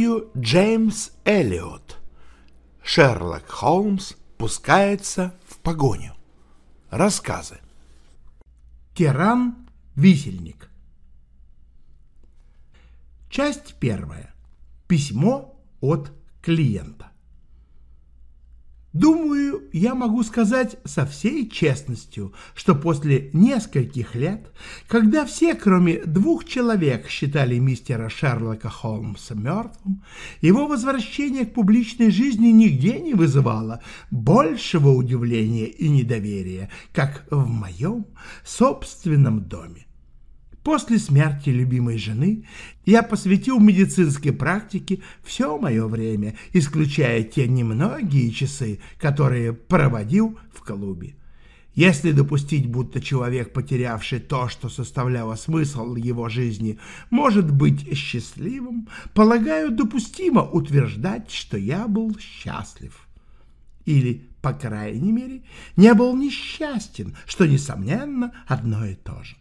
Мэтью Джеймс Эллиот. Шерлок Холмс пускается в погоню. Рассказы. Тиран-висельник. Часть первая. Письмо от клиента. Думаю, я могу сказать со всей честностью, что после нескольких лет, когда все, кроме двух человек, считали мистера Шерлока Холмса мертвым, его возвращение к публичной жизни нигде не вызывало большего удивления и недоверия, как в моем собственном доме. После смерти любимой жены я посвятил медицинской практике все мое время, исключая те немногие часы, которые проводил в клубе. Если допустить, будто человек, потерявший то, что составляло смысл его жизни, может быть счастливым, полагаю, допустимо утверждать, что я был счастлив. Или, по крайней мере, не был несчастен, что, несомненно, одно и то же.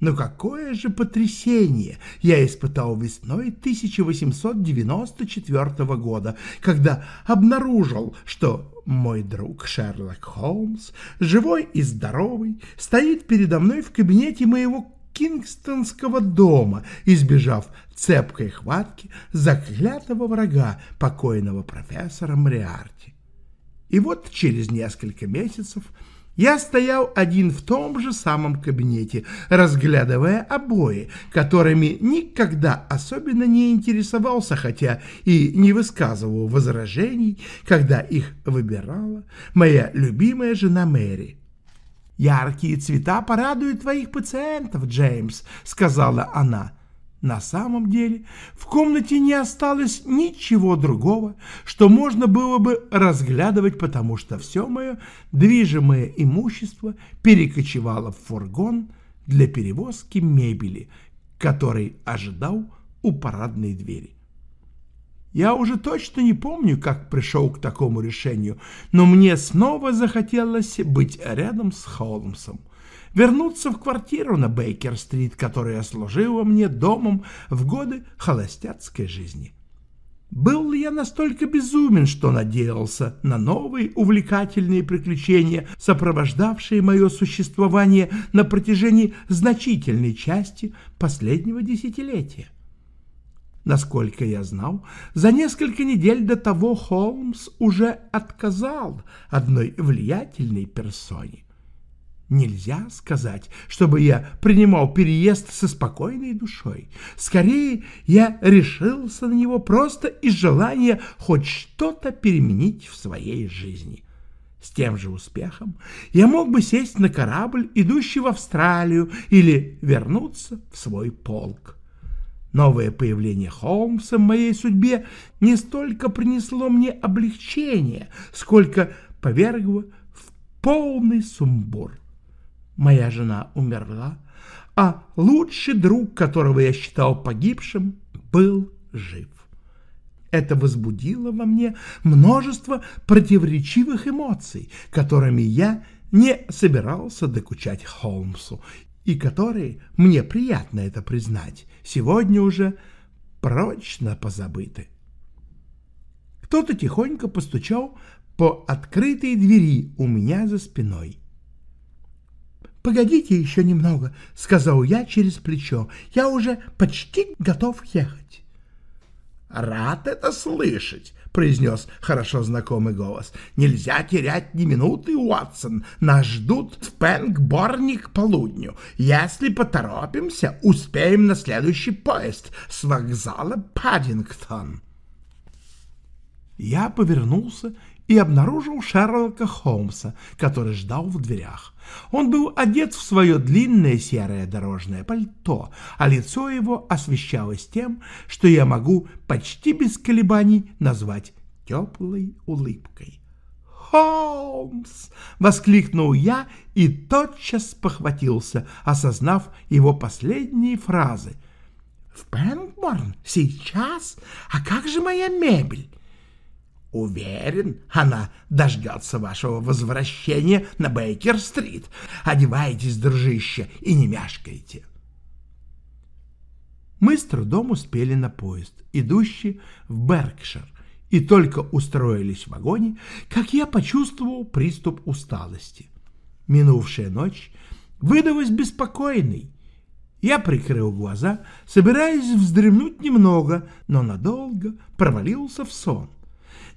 Но какое же потрясение я испытал весной 1894 года, когда обнаружил, что мой друг Шерлок Холмс, живой и здоровый, стоит передо мной в кабинете моего кингстонского дома, избежав цепкой хватки заклятого врага покойного профессора Мриарти. И вот через несколько месяцев я стоял один в том же самом кабинете, разглядывая обои, которыми никогда особенно не интересовался, хотя и не высказывал возражений, когда их выбирала моя любимая жена Мэри. «Яркие цвета порадуют твоих пациентов, Джеймс», — сказала она. На самом деле в комнате не осталось ничего другого, что можно было бы разглядывать, потому что все мое движимое имущество перекочевало в фургон для перевозки мебели, который ожидал у парадной двери. Я уже точно не помню, как пришел к такому решению, но мне снова захотелось быть рядом с Холмсом — вернуться в квартиру на Бейкер-стрит, которая служила мне домом в годы холостяцкой жизни. Был ли я настолько безумен, что надеялся на новые увлекательные приключения, сопровождавшие мое существование на протяжении значительной части последнего десятилетия? Насколько я знал, за несколько недель до того Холмс уже отказал одной влиятельной персоне. Нельзя сказать, чтобы я принимал переезд со спокойной душой. Скорее, я решился на него просто из желания хоть что-то переменить в своей жизни. С тем же успехом я мог бы сесть на корабль, идущий в Австралию, или вернуться в свой полк. Новое появление Холмса в моей судьбе не столько принесло мне облегчение, сколько повергло в полный сумбур моя жена умерла, а лучший друг, которого я считал погибшим, был жив. Это возбудило во мне множество противоречивых эмоций, которыми я не собирался докучать Холмсу, и которые, мне приятно это признать, сегодня уже прочно позабыты. Кто-то тихонько постучал по открытой двери у меня за спиной. «Погодите еще немного», — сказал я через плечо. «Я уже почти готов ехать». «Рад это слышать», — произнес хорошо знакомый голос. «Нельзя терять ни минуты, Уотсон. Нас ждут в Пэнкборне к полудню. Если поторопимся, успеем на следующий поезд с вокзала Паддингтон». Я повернулся и обнаружил Шерлока Холмса, который ждал в дверях. Он был одет в свое длинное серое дорожное пальто, а лицо его освещалось тем, что я могу почти без колебаний назвать теплой улыбкой. «Холмс!» — воскликнул я и тотчас похватился, осознав его последние фразы. «В Пенкборн? Сейчас? А как же моя мебель?» Уверен, она дождется вашего возвращения на Бейкер-стрит. Одевайтесь, дружище, и не мяшкайте. Мы с трудом успели на поезд, идущий в Беркшир, и только устроились в вагоне, как я почувствовал приступ усталости. Минувшая ночь выдалась беспокойной. Я прикрыл глаза, собираясь вздремнуть немного, но надолго провалился в сон.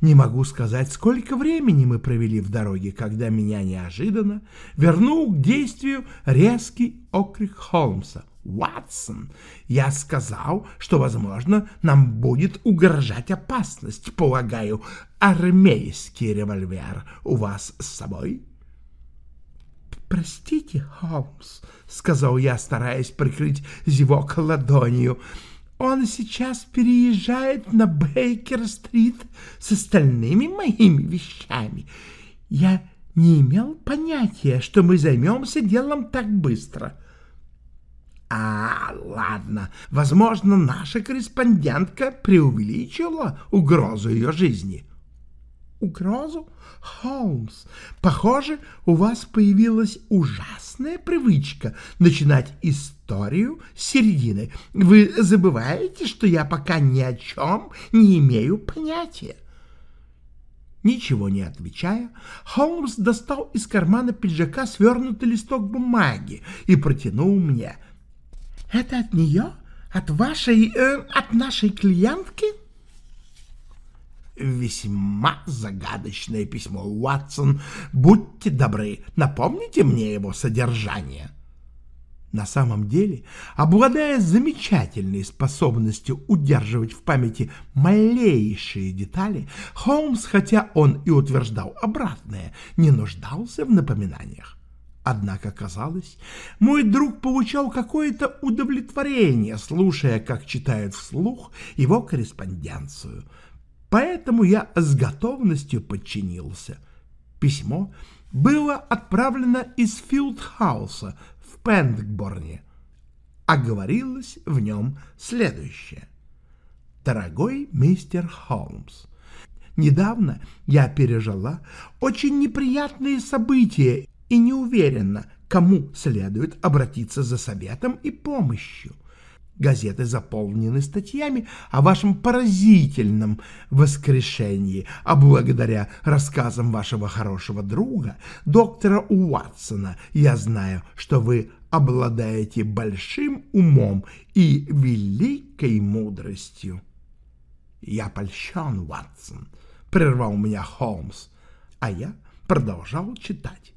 Не могу сказать, сколько времени мы провели в дороге, когда меня неожиданно вернул к действию резкий окрик Холмса. «Ватсон, я сказал, что, возможно, нам будет угрожать опасность. Полагаю, армейский револьвер у вас с собой?» «Простите, Холмс», — сказал я, стараясь прикрыть зевок ладонью, — «он сейчас переезжает на Бейкер-стрит с остальными моими вещами. Я не имел понятия, что мы займемся делом так быстро». А, ладно, возможно, наша корреспондентка преувеличила угрозу ее жизни. Угрозу? Холмс, похоже, у вас появилась ужасная привычка начинать историю с середины. Вы забываете, что я пока ни о чем не имею понятия. Ничего не отвечая, Холмс достал из кармана пиджака свернутый листок бумаги и протянул мне — это от нее? От вашей... Э, от нашей клиентки? Весьма загадочное письмо, Уатсон. Будьте добры, напомните мне его содержание. На самом деле, обладая замечательной способностью удерживать в памяти малейшие детали, Холмс, хотя он и утверждал обратное, не нуждался в напоминаниях. Однако, казалось, мой друг получал какое-то удовлетворение, слушая, как читает вслух его корреспонденцию. Поэтому я с готовностью подчинился. Письмо было отправлено из Филдхауса в Пентгборне, а говорилось в нем следующее. «Дорогой мистер Холмс, недавно я пережила очень неприятные события и не уверена, кому следует обратиться за советом и помощью. Газеты заполнены статьями о вашем поразительном воскрешении, а благодаря рассказам вашего хорошего друга, доктора Уатсона, я знаю, что вы обладаете большим умом и великой мудростью. Я польщен, Уатсон, — прервал меня Холмс, а я продолжал читать.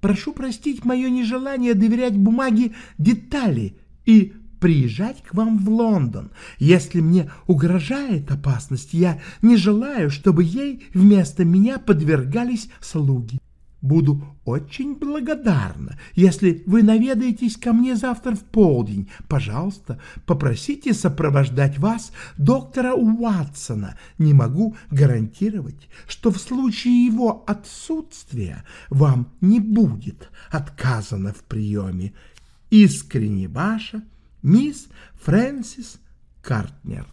Прошу простить мое нежелание доверять бумаге детали и приезжать к вам в Лондон. Если мне угрожает опасность, я не желаю, чтобы ей вместо меня подвергались слуги. Буду очень благодарна, если вы наведаетесь ко мне завтра в полдень. Пожалуйста, попросите сопровождать вас доктора Уатсона. Не могу гарантировать, что в случае его отсутствия вам не будет отказано в приеме. Искренне ваша, мисс Фрэнсис Картнер.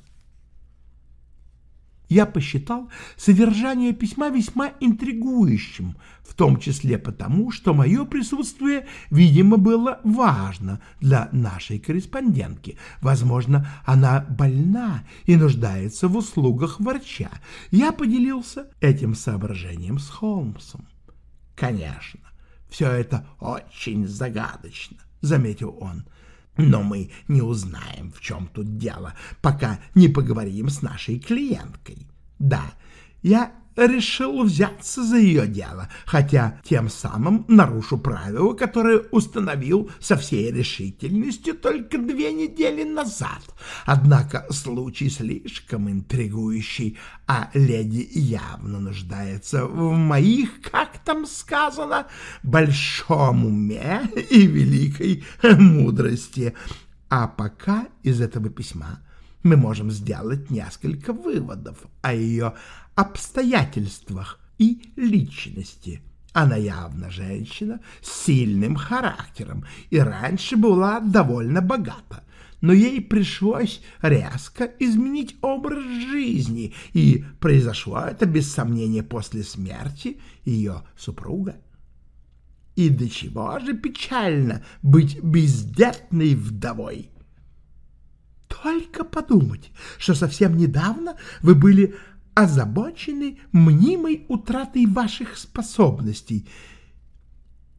Я посчитал содержание письма весьма интригующим, в том числе потому, что мое присутствие, видимо, было важно для нашей корреспондентки. Возможно, она больна и нуждается в услугах врача. Я поделился этим соображением с Холмсом. «Конечно, все это очень загадочно», — заметил он. Но мы не узнаем, в чем тут дело, пока не поговорим с нашей клиенткой. Да, я решил взяться за ее дело, хотя тем самым нарушу правила, которые установил со всей решительностью только две недели назад. Однако случай слишком интригующий, а леди явно нуждается в моих, как там сказано, большом уме и великой мудрости. А пока из этого письма мы можем сделать несколько выводов о ее обстоятельствах и личности. Она явно женщина с сильным характером и раньше была довольно богата, но ей пришлось резко изменить образ жизни, и произошло это без сомнения после смерти ее супруга. И до чего же печально быть бездетной вдовой? Только подумать, что совсем недавно вы были озабочены мнимой утратой ваших способностей.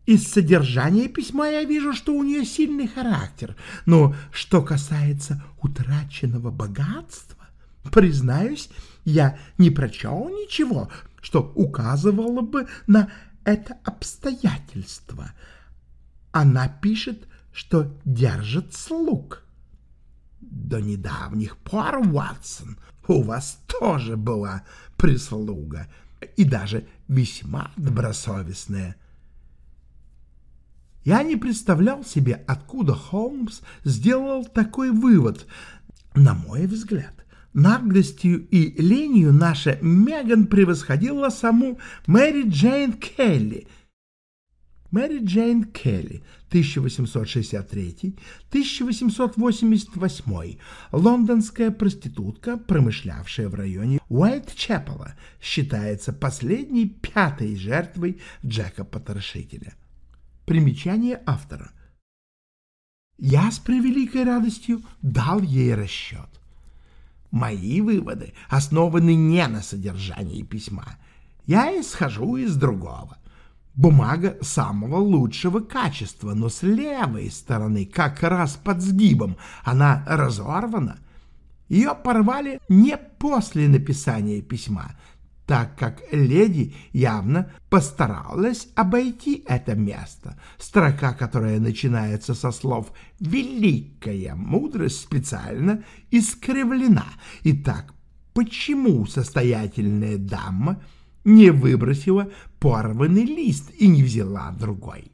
Из содержания письма я вижу, что у нее сильный характер, но что касается утраченного богатства, признаюсь, я не прочел ничего, что указывало бы на это обстоятельство. Она пишет, что держит слуг. До недавних пор, Ватсон, у вас тоже была прислуга, и даже весьма добросовестная. Я не представлял себе, откуда Холмс сделал такой вывод. На мой взгляд, наглостью и ленью наша Меган превосходила саму Мэри Джейн Келли. Мэри Джейн Келли, 1863-1888, лондонская проститутка, промышлявшая в районе Уайт-Чепела, считается последней пятой жертвой Джека Потрошителя. Примечание автора. Я с превеликой радостью дал ей расчет. Мои выводы основаны не на содержании письма. Я исхожу из другого. Бумага самого лучшего качества, но с левой стороны, как раз под сгибом, она разорвана. Ее порвали не после написания письма, так как леди явно постаралась обойти это место. Строка, которая начинается со слов «великая мудрость» специально искривлена. Итак, почему состоятельная дама не выбросила порванный лист и не взяла другой?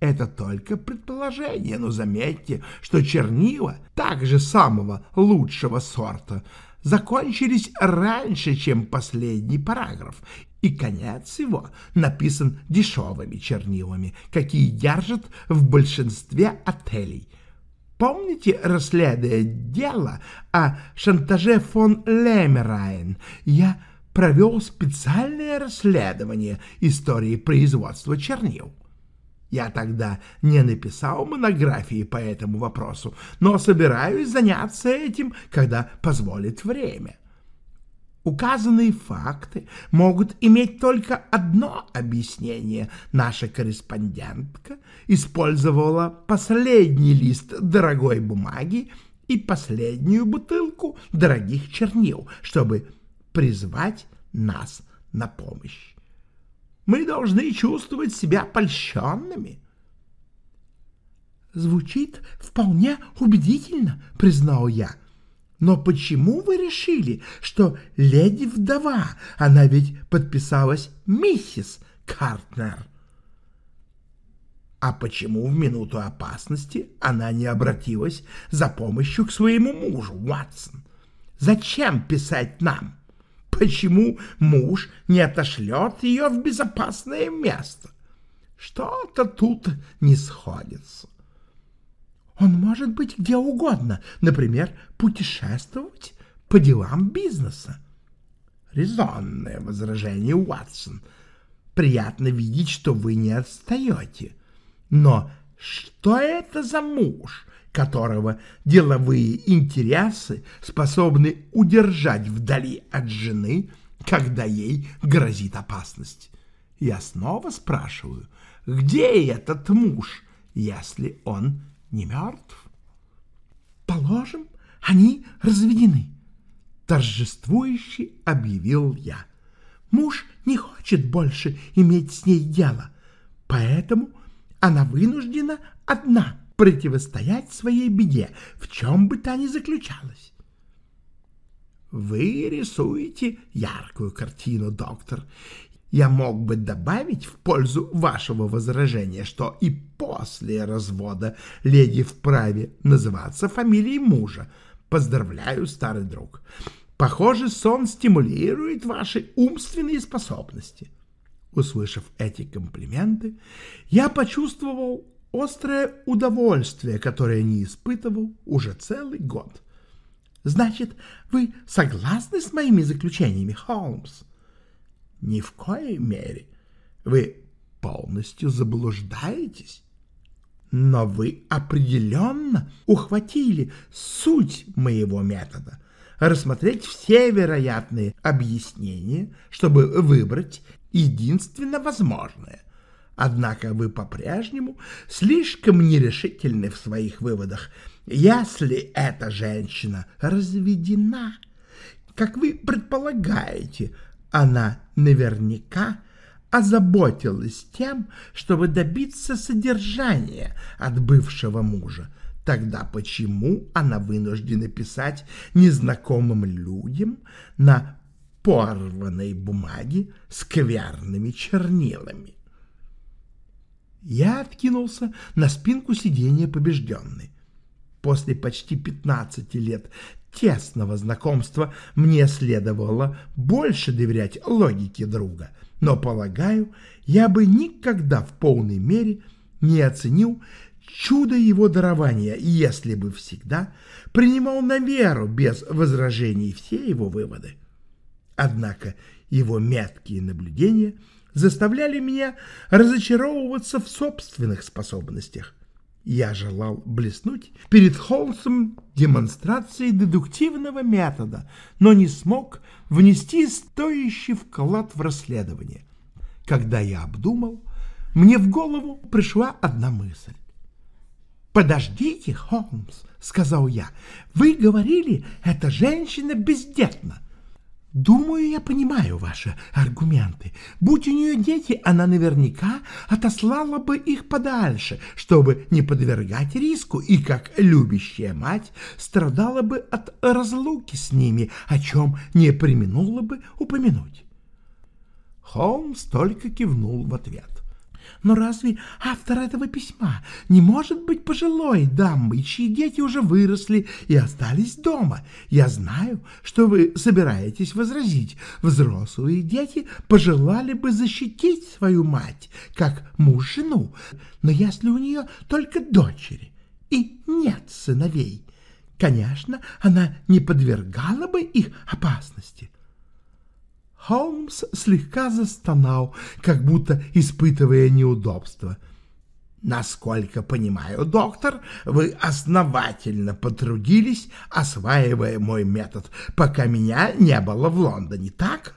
Это только предположение, но заметьте, что чернила также самого лучшего сорта – закончились раньше, чем последний параграф, и конец его написан дешевыми чернилами, какие держат в большинстве отелей. Помните, расследуя дело о шантаже фон Лемерайн, я провел специальное расследование истории производства чернил. Я тогда не написал монографии по этому вопросу, но собираюсь заняться этим, когда позволит время. Указанные факты могут иметь только одно объяснение. Наша корреспондентка использовала последний лист дорогой бумаги и последнюю бутылку дорогих чернил, чтобы призвать нас на помощь мы должны чувствовать себя польщенными. Звучит вполне убедительно, признал я. Но почему вы решили, что леди-вдова, она ведь подписалась миссис Картнер? А почему в минуту опасности она не обратилась за помощью к своему мужу, Уатсон? Зачем писать нам? — Почему муж не отошлет ее в безопасное место? Что-то тут не сходится. Он может быть где угодно, например, путешествовать по делам бизнеса. Резонное возражение, Уатсон. Приятно видеть, что вы не отстаете. Но что это за муж, которого деловые интересы способны удержать вдали от жены, когда ей грозит опасность. Я снова спрашиваю, где этот муж, если он не мертв? Положим, они разведены. Торжествующе объявил я. Муж не хочет больше иметь с ней дело, поэтому она вынуждена одна противостоять своей беде, в чем бы та ни заключалась. Вы рисуете яркую картину, доктор. Я мог бы добавить в пользу вашего возражения, что и после развода леди вправе называться фамилией мужа. Поздравляю, старый друг. Похоже, сон стимулирует ваши умственные способности. Услышав эти комплименты, я почувствовал острое удовольствие, которое не испытывал уже целый год. Значит, вы согласны с моими заключениями, Холмс? Ни в коей мере. Вы полностью заблуждаетесь. Но вы определенно ухватили суть моего метода рассмотреть все вероятные объяснения, чтобы выбрать единственно возможное. Однако вы по-прежнему слишком нерешительны в своих выводах. Если эта женщина разведена, как вы предполагаете, она наверняка озаботилась тем, чтобы добиться содержания от бывшего мужа. Тогда почему она вынуждена писать незнакомым людям на порванной бумаге скверными чернилами? Я откинулся на спинку сиденья побежденный. После почти пятнадцати лет тесного знакомства мне следовало больше доверять логике друга, но, полагаю, я бы никогда в полной мере не оценил чудо его дарования, если бы всегда принимал на веру без возражений все его выводы. Однако его меткие наблюдения заставляли меня разочаровываться в собственных способностях. Я желал блеснуть перед Холмсом демонстрацией дедуктивного метода, но не смог внести стоящий вклад в расследование. Когда я обдумал, мне в голову пришла одна мысль. «Подождите, Холмс», — сказал я, — «вы говорили, эта женщина бездетна. Думаю, я понимаю ваши аргументы. Будь у нее дети, она наверняка отослала бы их подальше, чтобы не подвергать риску, и, как любящая мать, страдала бы от разлуки с ними, о чем не применула бы упомянуть. Холмс только кивнул в ответ. Но разве автор этого письма не может быть пожилой дамой, чьи дети уже выросли и остались дома? Я знаю, что вы собираетесь возразить. Взрослые дети пожелали бы защитить свою мать, как муж жену. Но если у нее только дочери и нет сыновей, конечно, она не подвергала бы их опасности. Холмс слегка застонал, как будто испытывая неудобство. «Насколько понимаю, доктор, вы основательно потрудились, осваивая мой метод, пока меня не было в Лондоне, так?»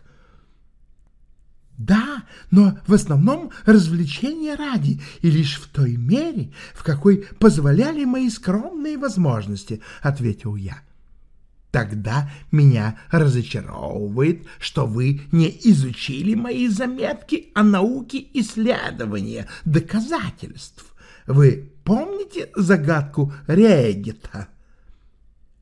«Да, но в основном развлечения ради и лишь в той мере, в какой позволяли мои скромные возможности», — ответил я. Тогда меня разочаровывает, что вы не изучили мои заметки о науке исследования доказательств. Вы помните загадку Регета?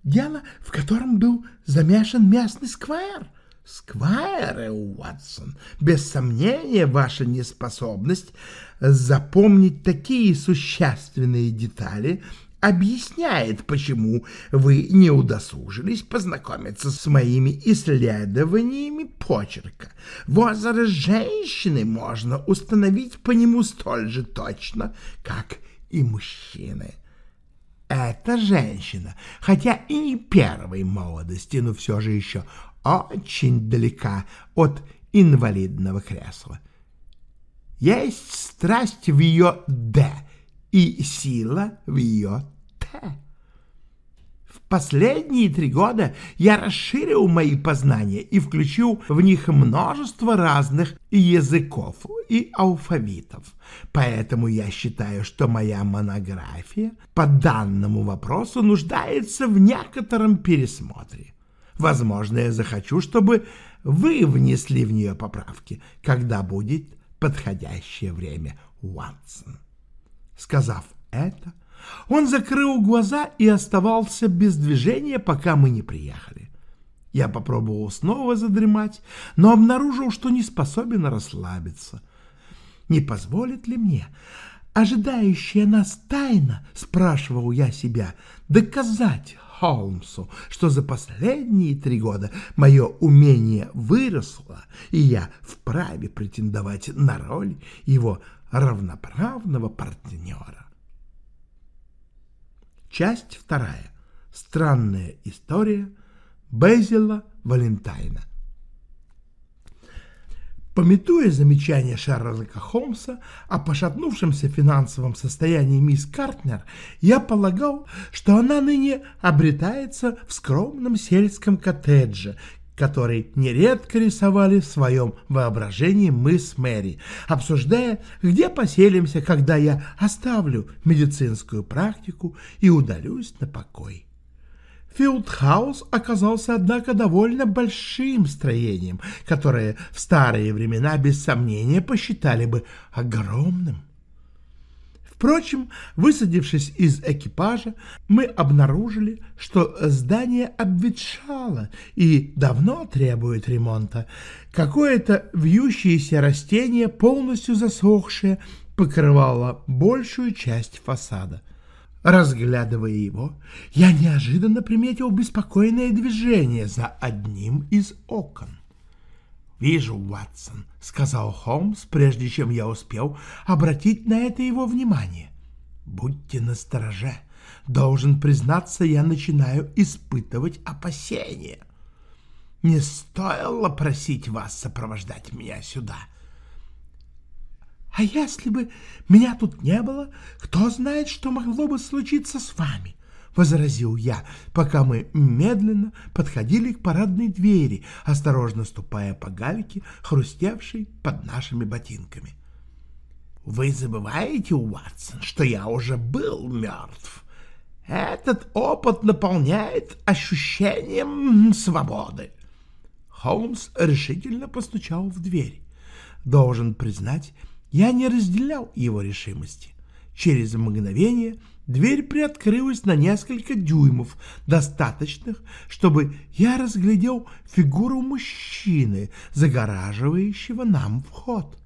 Дело, в котором был замешан местный сквайр. Сквайр, Уотсон, без сомнения, ваша неспособность запомнить такие существенные детали — объясняет, почему вы не удосужились познакомиться с моими исследованиями почерка. Возраст женщины можно установить по нему столь же точно, как и мужчины. Эта женщина, хотя и не первой молодости, но все же еще очень далека от инвалидного кресла. Есть страсть в ее «Д», и сила в ее в последние три года я расширил мои познания и включил в них множество разных языков и алфавитов. Поэтому я считаю, что моя монография по данному вопросу нуждается в некотором пересмотре. Возможно, я захочу, чтобы вы внесли в нее поправки, когда будет подходящее время, Уансон. Сказав это, он закрыл глаза и оставался без движения, пока мы не приехали. Я попробовал снова задремать, но обнаружил, что не способен расслабиться. Не позволит ли мне, ожидающая нас тайна, спрашивал я себя, доказать Холмсу, что за последние три года мое умение выросло, и я вправе претендовать на роль его равноправного партнера. Часть вторая. Странная история Безила Валентайна. Пометуя замечание Шерлока Холмса о пошатнувшемся финансовом состоянии мисс Картнер, я полагал, что она ныне обретается в скромном сельском коттедже, который нередко рисовали в своем воображении мы с Мэри, обсуждая, где поселимся, когда я оставлю медицинскую практику и удалюсь на покой. Филдхаус оказался, однако, довольно большим строением, которое в старые времена без сомнения посчитали бы огромным. Впрочем, высадившись из экипажа, мы обнаружили, что здание обветшало и давно требует ремонта. Какое-то вьющееся растение, полностью засохшее, покрывало большую часть фасада. Разглядывая его, я неожиданно приметил беспокойное движение за одним из окон. «Вижу, Ватсон», — сказал Холмс, прежде чем я успел обратить на это его внимание. «Будьте настороже. Должен признаться, я начинаю испытывать опасения. Не стоило просить вас сопровождать меня сюда». «А если бы меня тут не было, кто знает, что могло бы случиться с вами?» — возразил я, пока мы медленно подходили к парадной двери, осторожно ступая по гальке, хрустевшей под нашими ботинками. «Вы забываете, Уатсон, что я уже был мертв. Этот опыт наполняет ощущением свободы». Холмс решительно постучал в дверь. Должен признать, я не разделял его решимости. Через мгновение дверь приоткрылась на несколько дюймов, достаточных, чтобы я разглядел фигуру мужчины, загораживающего нам вход.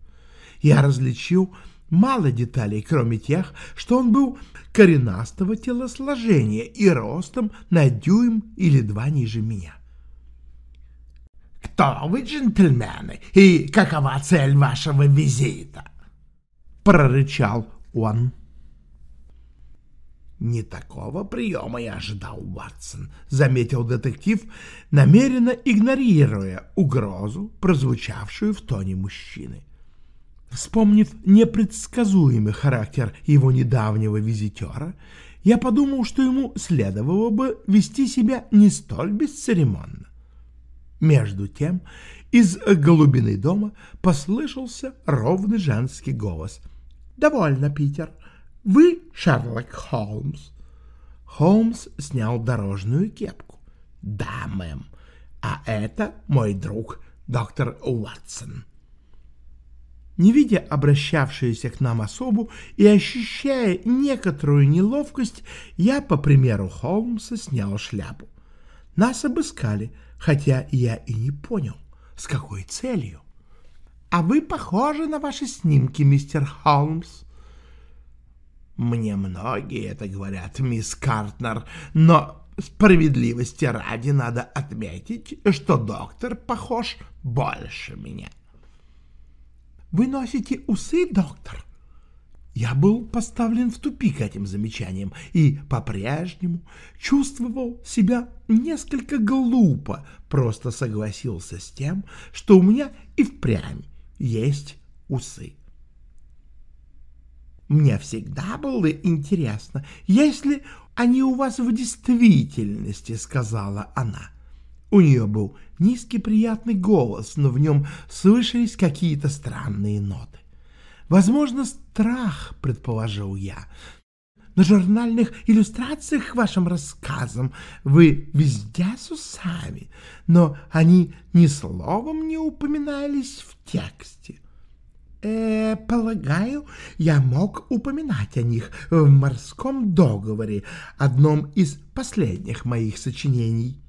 Я различил мало деталей, кроме тех, что он был коренастого телосложения и ростом на дюйм или два ниже меня. «Кто вы, джентльмены, и какова цель вашего визита?» прорычал он. «Не такого приема я ожидал, Ватсон», — заметил детектив, намеренно игнорируя угрозу, прозвучавшую в тоне мужчины. Вспомнив непредсказуемый характер его недавнего визитера, я подумал, что ему следовало бы вести себя не столь бесцеремонно. Между тем из глубины дома послышался ровный женский голос — «Довольно, Питер. Вы Шерлок Холмс?» Холмс снял дорожную кепку. «Да, мэм. А это мой друг, доктор Уатсон». Не видя обращавшуюся к нам особу и ощущая некоторую неловкость, я, по примеру Холмса, снял шляпу. Нас обыскали, хотя я и не понял, с какой целью. А вы похожи на ваши снимки, мистер Холмс. Мне многие это говорят, мисс Картнер, но справедливости ради надо отметить, что доктор похож больше меня. Вы носите усы, доктор? Я был поставлен в тупик этим замечанием и по-прежнему чувствовал себя несколько глупо, просто согласился с тем, что у меня и впрямь есть усы. Мне всегда было интересно, если они у вас в действительности, — сказала она. У нее был низкий приятный голос, но в нем слышались какие-то странные ноты. Возможно, страх, — предположил я. На журнальных иллюстрациях к вашим рассказам вы везде с усами, но они ни словом не упоминались в тексте. Э, полагаю, я мог упоминать о них в морском договоре, одном из последних моих сочинений.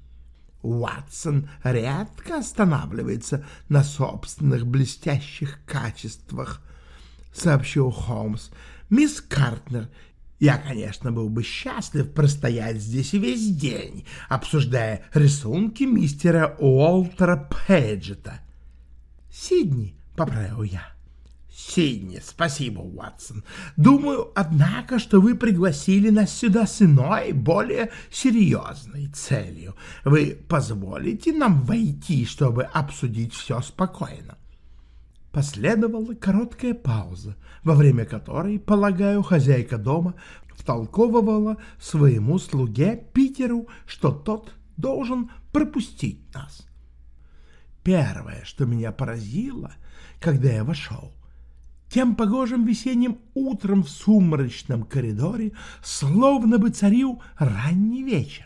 Уатсон редко останавливается на собственных блестящих качествах, — сообщил Холмс. Мисс Картнер я, конечно, был бы счастлив простоять здесь весь день, обсуждая рисунки мистера Уолтера Пейджета. «Сидни», — поправил я. «Сидни, спасибо, Уатсон. Думаю, однако, что вы пригласили нас сюда с иной, более серьезной целью. Вы позволите нам войти, чтобы обсудить все спокойно?» Последовала короткая пауза, во время которой, полагаю, хозяйка дома втолковывала своему слуге Питеру, что тот должен пропустить нас. Первое, что меня поразило, когда я вошел, тем погожим весенним утром в сумрачном коридоре словно бы царил ранний вечер.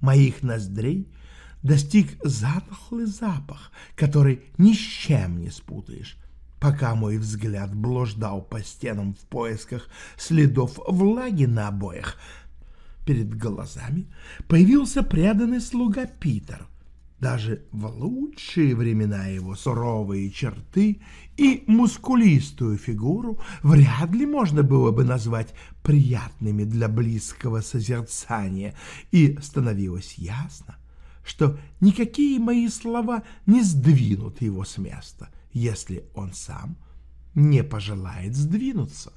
Моих ноздрей достиг затхлый запах, который ни с чем не спутаешь. Пока мой взгляд блуждал по стенам в поисках следов влаги на обоях, перед глазами появился преданный слуга Питер. Даже в лучшие времена его суровые черты и мускулистую фигуру вряд ли можно было бы назвать приятными для близкого созерцания, и становилось ясно, что никакие мои слова не сдвинут его с места, если он сам не пожелает сдвинуться.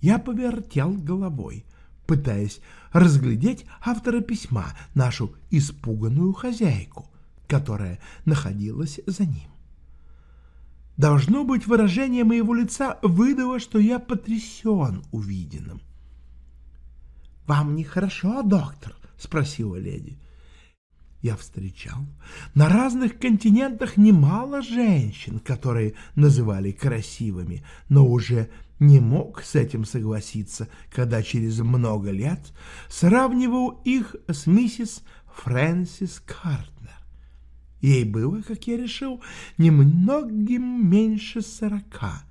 Я повертел головой, пытаясь разглядеть автора письма, нашу испуганную хозяйку, которая находилась за ним. Должно быть, выражение моего лица выдало, что я потрясен увиденным. «Вам нехорошо, доктор?» — спросила леди. Я встречал на разных континентах немало женщин, которые называли красивыми, но уже не мог с этим согласиться, когда через много лет сравнивал их с миссис Фрэнсис Картнер. Ей было, как я решил, немногим меньше сорока,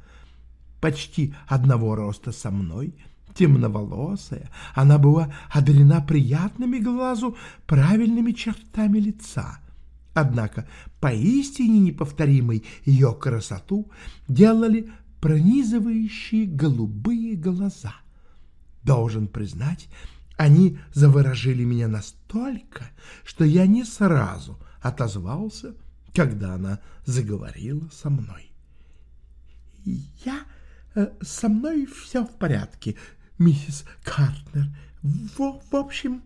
почти одного роста со мной — темноволосая, она была одарена приятными глазу правильными чертами лица. Однако поистине неповторимой ее красоту делали пронизывающие голубые глаза. Должен признать, они заворожили меня настолько, что я не сразу отозвался, когда она заговорила со мной. «Я... Э, со мной все в порядке, миссис Картнер. В, в общем,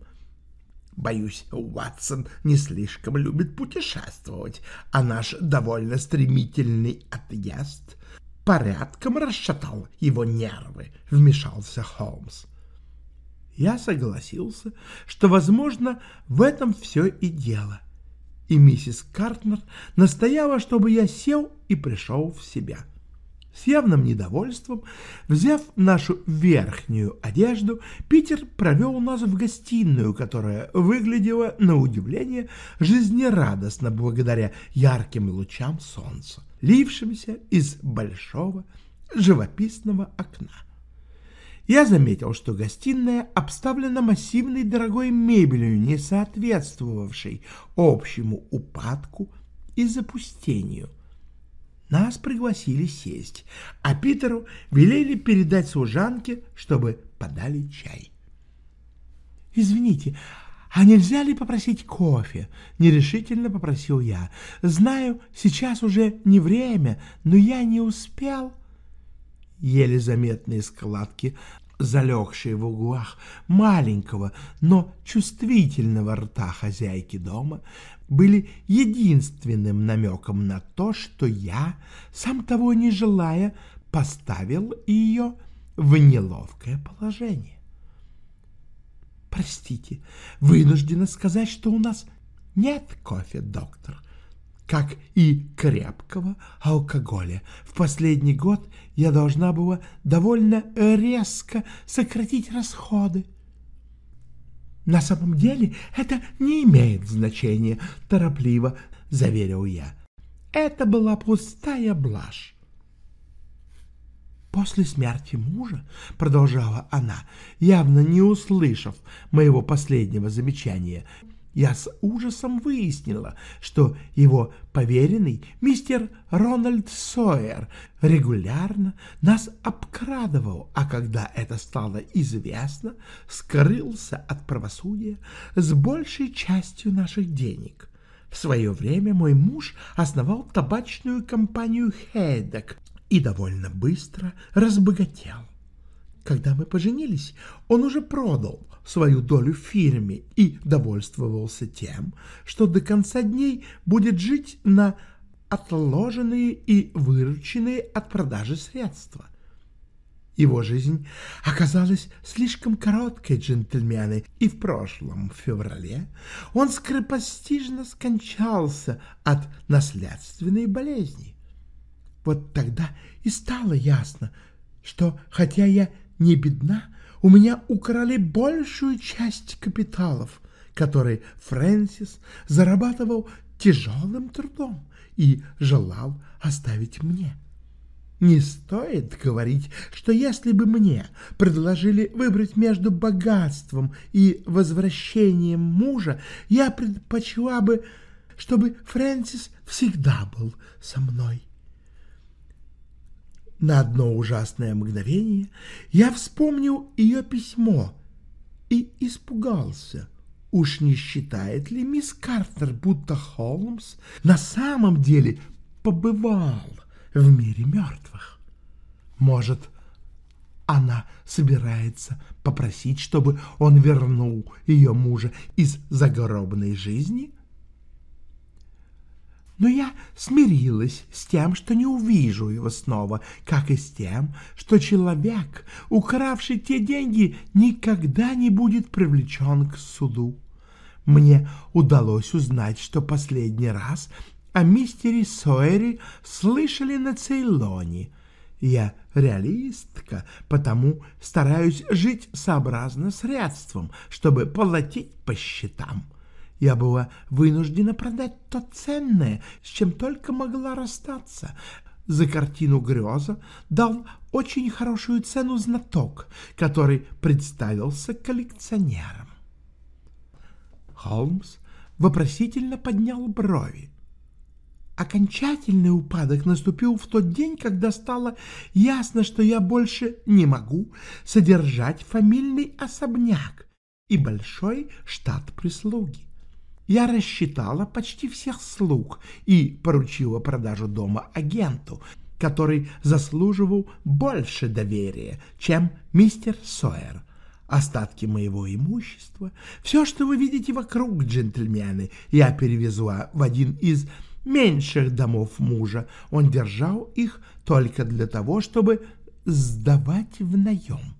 боюсь, Уатсон не слишком любит путешествовать, а наш довольно стремительный отъезд порядком расшатал его нервы, вмешался Холмс. Я согласился, что, возможно, в этом все и дело. И миссис Картнер настояла, чтобы я сел и пришел в себя. — с явным недовольством, взяв нашу верхнюю одежду, Питер провел нас в гостиную, которая выглядела, на удивление, жизнерадостно благодаря ярким лучам солнца, лившимся из большого живописного окна. Я заметил, что гостиная обставлена массивной дорогой мебелью, не соответствовавшей общему упадку и запустению – нас пригласили сесть, а Питеру велели передать служанке, чтобы подали чай. «Извините, а нельзя ли попросить кофе?» — нерешительно попросил я. «Знаю, сейчас уже не время, но я не успел». Еле заметные складки залегшие в углах маленького, но чувствительного рта хозяйки дома, были единственным намеком на то, что я, сам того не желая, поставил ее в неловкое положение. Простите, вынуждена сказать, что у нас нет кофе, доктор как и крепкого алкоголя. В последний год я должна была довольно резко сократить расходы. «На самом деле это не имеет значения», — торопливо заверил я. Это была пустая блажь. После смерти мужа, — продолжала она, явно не услышав моего последнего замечания, — я с ужасом выяснила, что его поверенный, мистер Рональд Сойер, регулярно нас обкрадывал, а когда это стало известно, скрылся от правосудия с большей частью наших денег. В свое время мой муж основал табачную компанию «Хейдек» и довольно быстро разбогател. Когда мы поженились, он уже продал свою долю в фирме и довольствовался тем, что до конца дней будет жить на отложенные и вырученные от продажи средства. Его жизнь оказалась слишком короткой, джентльмены, и в прошлом феврале он скоропостижно скончался от наследственной болезни. Вот тогда и стало ясно, что, хотя я не бедна, у меня украли большую часть капиталов, которые Фрэнсис зарабатывал тяжелым трудом и желал оставить мне. Не стоит говорить, что если бы мне предложили выбрать между богатством и возвращением мужа, я предпочла бы, чтобы Фрэнсис всегда был со мной. На одно ужасное мгновение я вспомнил ее письмо и испугался. Уж не считает ли мисс Картер, будто Холмс на самом деле побывал в мире мертвых? Может, она собирается попросить, чтобы он вернул ее мужа из загробной жизни? Но я смирилась с тем, что не увижу его снова, как и с тем, что человек, укравший те деньги, никогда не будет привлечен к суду. Мне удалось узнать, что последний раз о мистере Сойере слышали на Цейлоне. Я реалистка, потому стараюсь жить сообразно средством, чтобы платить по счетам я была вынуждена продать то ценное, с чем только могла расстаться. За картину «Греза» дал очень хорошую цену знаток, который представился коллекционером. Холмс вопросительно поднял брови. Окончательный упадок наступил в тот день, когда стало ясно, что я больше не могу содержать фамильный особняк и большой штат прислуги я рассчитала почти всех слуг и поручила продажу дома агенту, который заслуживал больше доверия, чем мистер Сойер. Остатки моего имущества, все, что вы видите вокруг, джентльмены, я перевезла в один из меньших домов мужа. Он держал их только для того, чтобы сдавать в наем.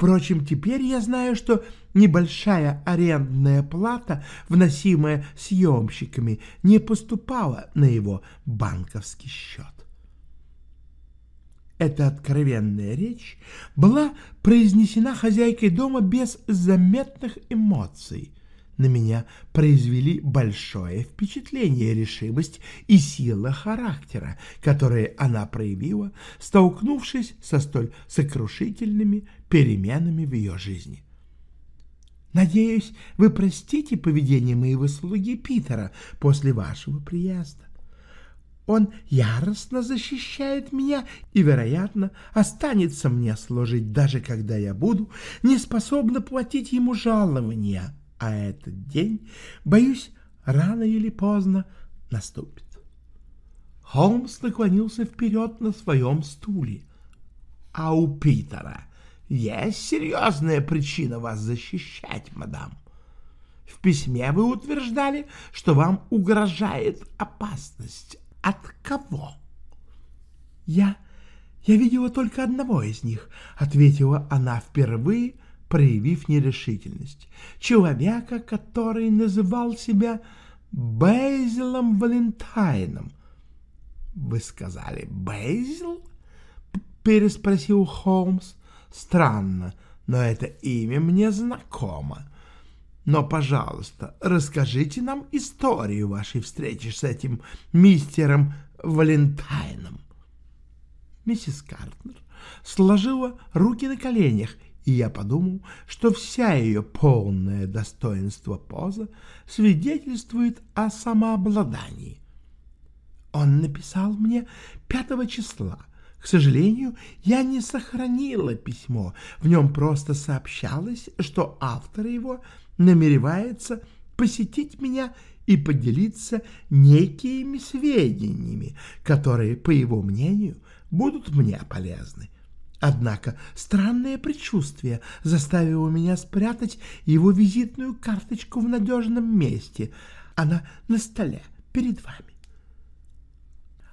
Впрочем, теперь я знаю, что небольшая арендная плата, вносимая съемщиками, не поступала на его банковский счет. Эта откровенная речь была произнесена хозяйкой дома без заметных эмоций. На меня произвели большое впечатление решимость и сила характера, которые она проявила, столкнувшись со столь сокрушительными переменами в ее жизни. Надеюсь, вы простите поведение моего слуги Питера после вашего приезда. Он яростно защищает меня и, вероятно, останется мне служить, даже когда я буду не способна платить ему жалования, а этот день, боюсь, рано или поздно наступит. Холмс наклонился вперед на своем стуле. — А у Питера есть серьезная причина вас защищать, мадам. В письме вы утверждали, что вам угрожает опасность. От кого? Я... я видела только одного из них, ответила она впервые, проявив нерешительность. Человека, который называл себя Бейзелом Валентайном. Вы сказали Бейзел? переспросил Холмс. Странно, но это имя мне знакомо. Но, пожалуйста, расскажите нам историю вашей встречи с этим мистером Валентайном. Миссис Картнер сложила руки на коленях, и я подумал, что вся ее полное достоинство поза свидетельствует о самообладании. Он написал мне пятого числа, к сожалению, я не сохранила письмо. В нем просто сообщалось, что автор его намеревается посетить меня и поделиться некими сведениями, которые, по его мнению, будут мне полезны. Однако странное предчувствие заставило меня спрятать его визитную карточку в надежном месте. Она на столе перед вами.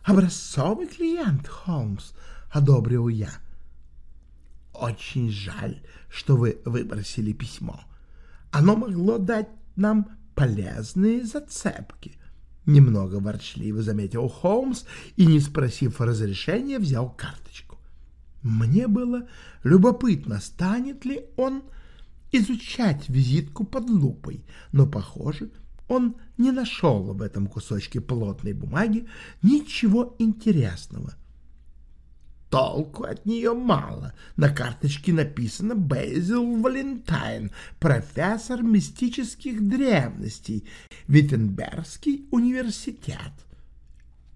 Образцовый клиент, Холмс, — одобрил я. Очень жаль, что вы выбросили письмо. Оно могло дать нам полезные зацепки. Немного ворчливо заметил Холмс и, не спросив разрешения, взял карточку. Мне было любопытно, станет ли он изучать визитку под лупой, но, похоже, он не нашел в этом кусочке плотной бумаги ничего интересного. Толку от нее мало. На карточке написано «Бейзил Валентайн, профессор мистических древностей, Виттенбергский университет».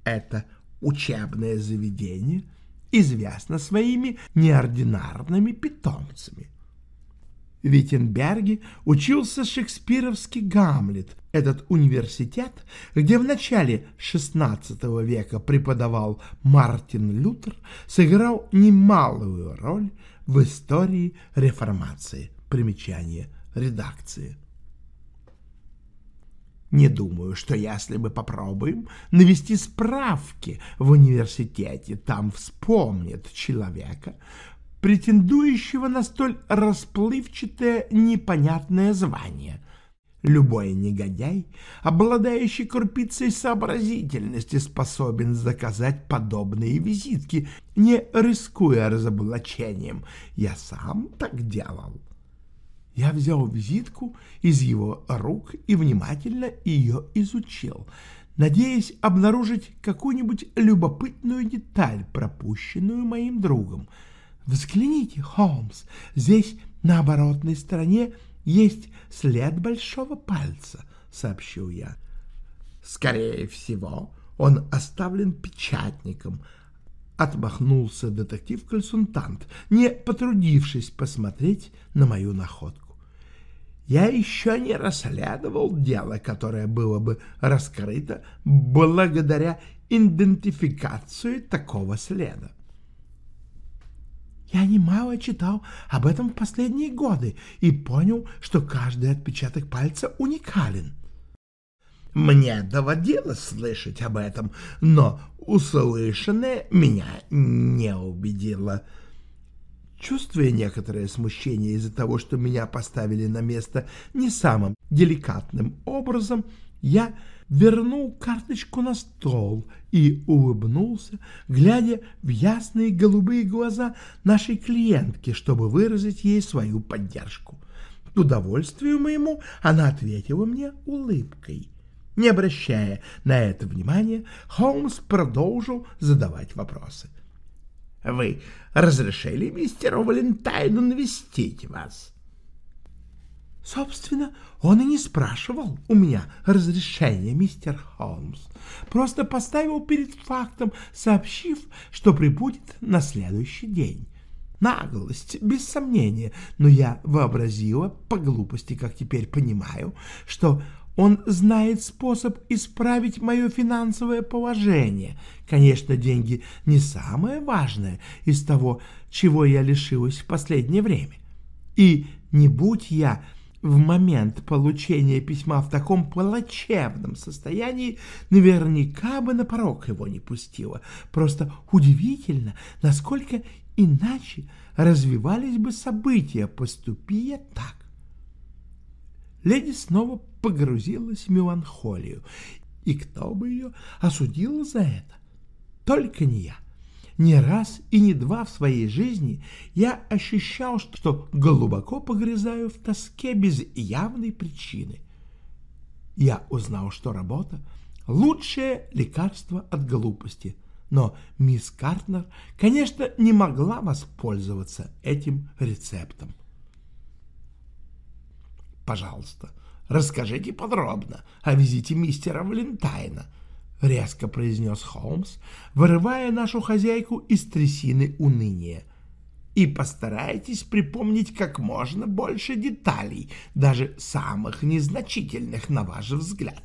Это учебное заведение известно своими неординарными питомцами. Виттенберге учился шекспировский Гамлет, этот университет, где в начале XVI века преподавал Мартин Лютер, сыграл немалую роль в истории реформации. Примечание редакции. Не думаю, что если мы попробуем навести справки в университете, там вспомнят человека, претендующего на столь расплывчатое непонятное звание. Любой негодяй, обладающий крупицей сообразительности, способен заказать подобные визитки, не рискуя разоблачением. Я сам так делал. Я взял визитку из его рук и внимательно ее изучил, надеясь обнаружить какую-нибудь любопытную деталь, пропущенную моим другом — Взгляните, Холмс, здесь на оборотной стороне есть след большого пальца, сообщил я. Скорее всего, он оставлен печатником, отмахнулся детектив-консультант, не потрудившись посмотреть на мою находку. Я еще не расследовал дело, которое было бы раскрыто благодаря идентификации такого следа. Я немало читал об этом в последние годы и понял, что каждый отпечаток пальца уникален. Мне доводилось слышать об этом, но услышанное меня не убедило. Чувствуя некоторое смущение из-за того, что меня поставили на место не самым деликатным образом, я вернул карточку на стол и улыбнулся, глядя в ясные голубые глаза нашей клиентки, чтобы выразить ей свою поддержку. К удовольствию моему она ответила мне улыбкой. Не обращая на это внимания, Холмс продолжил задавать вопросы. — Вы разрешили мистеру Валентайну навестить вас? Собственно, он и не спрашивал у меня разрешения, мистер Холмс. Просто поставил перед фактом, сообщив, что прибудет на следующий день. Наглость, без сомнения, но я вообразила, по глупости, как теперь понимаю, что он знает способ исправить мое финансовое положение. Конечно, деньги не самое важное из того, чего я лишилась в последнее время. И не будь я в момент получения письма в таком плачевном состоянии наверняка бы на порог его не пустила. Просто удивительно, насколько иначе развивались бы события, поступия так. Леди снова погрузилась в меланхолию, и кто бы ее осудил за это? Только не я. Не раз и не два в своей жизни я ощущал, что глубоко погрязаю в тоске без явной причины. Я узнал, что работа — лучшее лекарство от глупости, но мисс Картнер, конечно, не могла воспользоваться этим рецептом. «Пожалуйста, расскажите подробно о визите мистера Валентайна», — резко произнес Холмс, вырывая нашу хозяйку из трясины уныния. «И постарайтесь припомнить как можно больше деталей, даже самых незначительных, на ваш взгляд».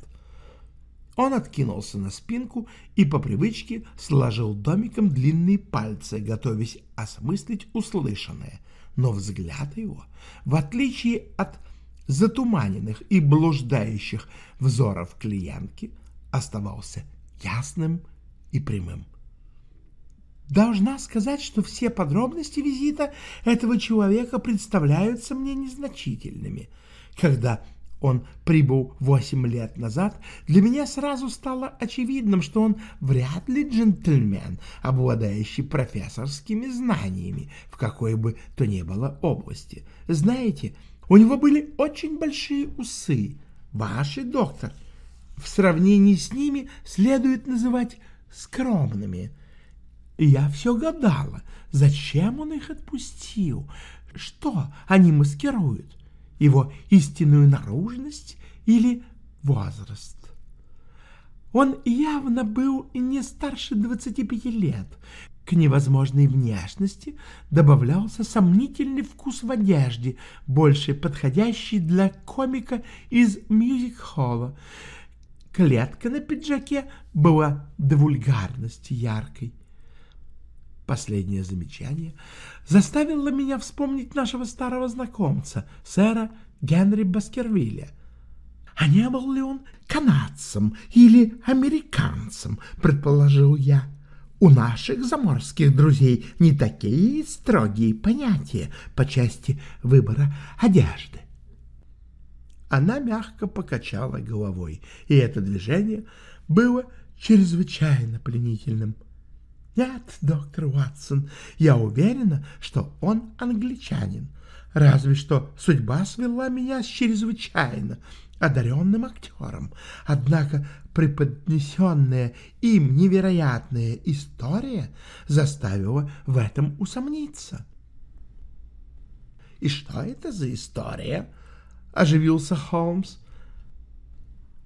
Он откинулся на спинку и по привычке сложил домиком длинные пальцы, готовясь осмыслить услышанное. Но взгляд его, в отличие от затуманенных и блуждающих взоров клиентки, оставался ясным и прямым. Должна сказать, что все подробности визита этого человека представляются мне незначительными. Когда он прибыл восемь лет назад, для меня сразу стало очевидным, что он вряд ли джентльмен, обладающий профессорскими знаниями в какой бы то ни было области. Знаете, у него были очень большие усы. Ваши, доктор, в сравнении с ними следует называть скромными. Я все гадала, зачем он их отпустил, что они маскируют его истинную наружность или возраст. Он явно был не старше 25 лет. К невозможной внешности добавлялся сомнительный вкус в одежде, больше подходящий для комика из мюзик-холла. Клетка на пиджаке была до вульгарности яркой. Последнее замечание заставило меня вспомнить нашего старого знакомца, сэра Генри Баскервилля. А не был ли он канадцем или американцем, предположил я. У наших заморских друзей не такие строгие понятия по части выбора одежды. Она мягко покачала головой, и это движение было чрезвычайно пленительным. — нет, доктор Уатсон, я уверена, что он англичанин. Разве что судьба свела меня с чрезвычайно одаренным актером. Однако преподнесенная им невероятная история заставила в этом усомниться. «И что это за история?» — оживился Холмс.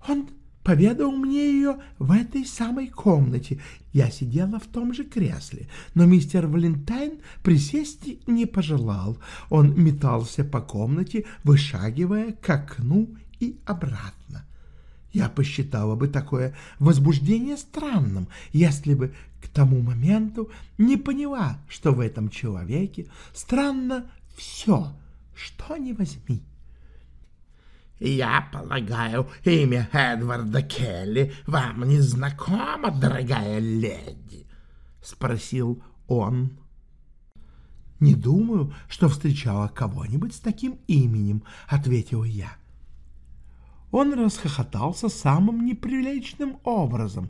«Он поведал мне ее в этой самой комнате. Я сидела в том же кресле, но мистер Валентайн присесть не пожелал. Он метался по комнате, вышагивая к окну и обратно. Я посчитала бы такое возбуждение странным, если бы к тому моменту не поняла, что в этом человеке странно все, что ни возьми. «Я полагаю, имя Эдварда Келли вам не знакомо, дорогая леди?» — спросил он. «Не думаю, что встречала кого-нибудь с таким именем», — ответил я. Он расхохотался самым неприличным образом.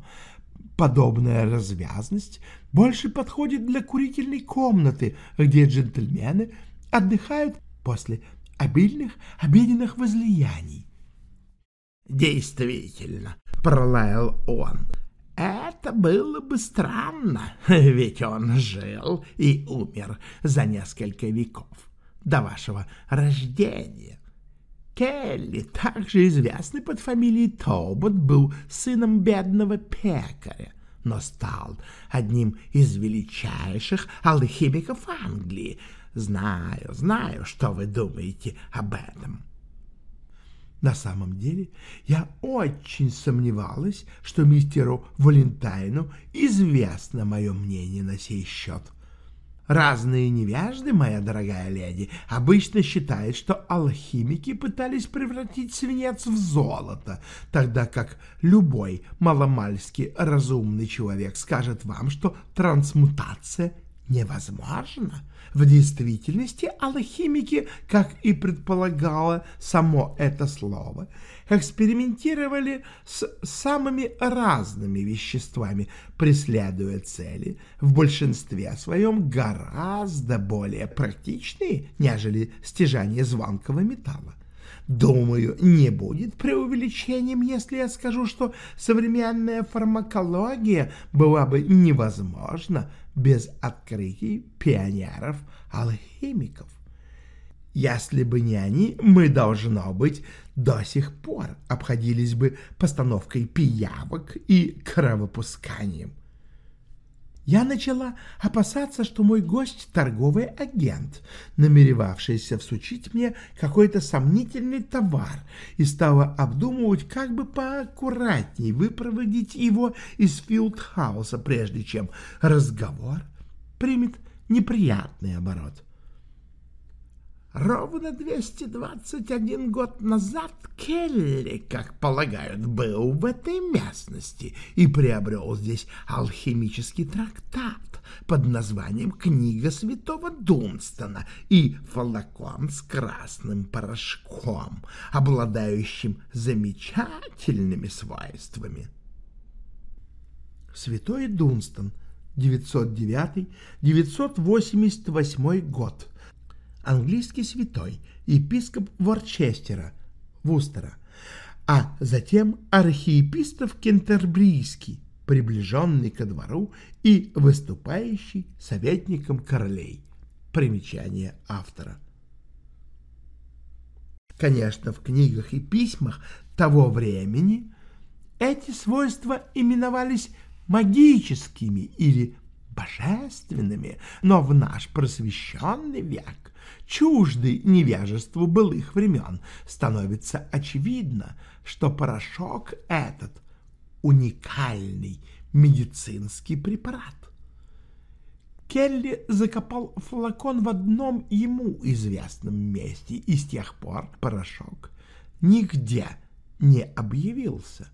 Подобная развязность больше подходит для курительной комнаты, где джентльмены отдыхают после обильных обеденных возлияний. «Действительно», — пролаял он, — «это было бы странно, ведь он жил и умер за несколько веков до вашего рождения». Келли, также известный под фамилией Тобот, был сыном бедного пекаря, но стал одним из величайших алхимиков Англии — Знаю, знаю, что вы думаете об этом. На самом деле, я очень сомневалась, что мистеру Валентайну известно мое мнение на сей счет. Разные невежды, моя дорогая леди, обычно считают, что алхимики пытались превратить свинец в золото, тогда как любой маломальски разумный человек скажет вам, что трансмутация невозможно. В действительности алхимики, как и предполагало само это слово, экспериментировали с самыми разными веществами, преследуя цели, в большинстве своем гораздо более практичные, нежели стяжание звонкого металла. Думаю, не будет преувеличением, если я скажу, что современная фармакология была бы невозможна без открытий пионеров-алхимиков. Если бы не они, мы, должно быть, до сих пор обходились бы постановкой пиявок и кровопусканием я начала опасаться, что мой гость — торговый агент, намеревавшийся всучить мне какой-то сомнительный товар, и стал обдумывать, как бы поаккуратней выпроводить его из Филдхауса, прежде чем разговор примет неприятный оборот. Ровно 221 год назад Келли, как полагают, был в этой местности и приобрел здесь алхимический трактат под названием «Книга святого Дунстана» и флакон с красным порошком, обладающим замечательными свойствами. Святой Дунстон, 909-988 год английский святой, епископ Ворчестера, Вустера, а затем архиепископ Кентербрийский, приближенный ко двору и выступающий советником королей. Примечание автора. Конечно, в книгах и письмах того времени эти свойства именовались магическими или божественными, но в наш просвещенный век чуждый невежеству былых времен, становится очевидно, что порошок этот — уникальный медицинский препарат. Келли закопал флакон в одном ему известном месте, и с тех пор порошок нигде не объявился.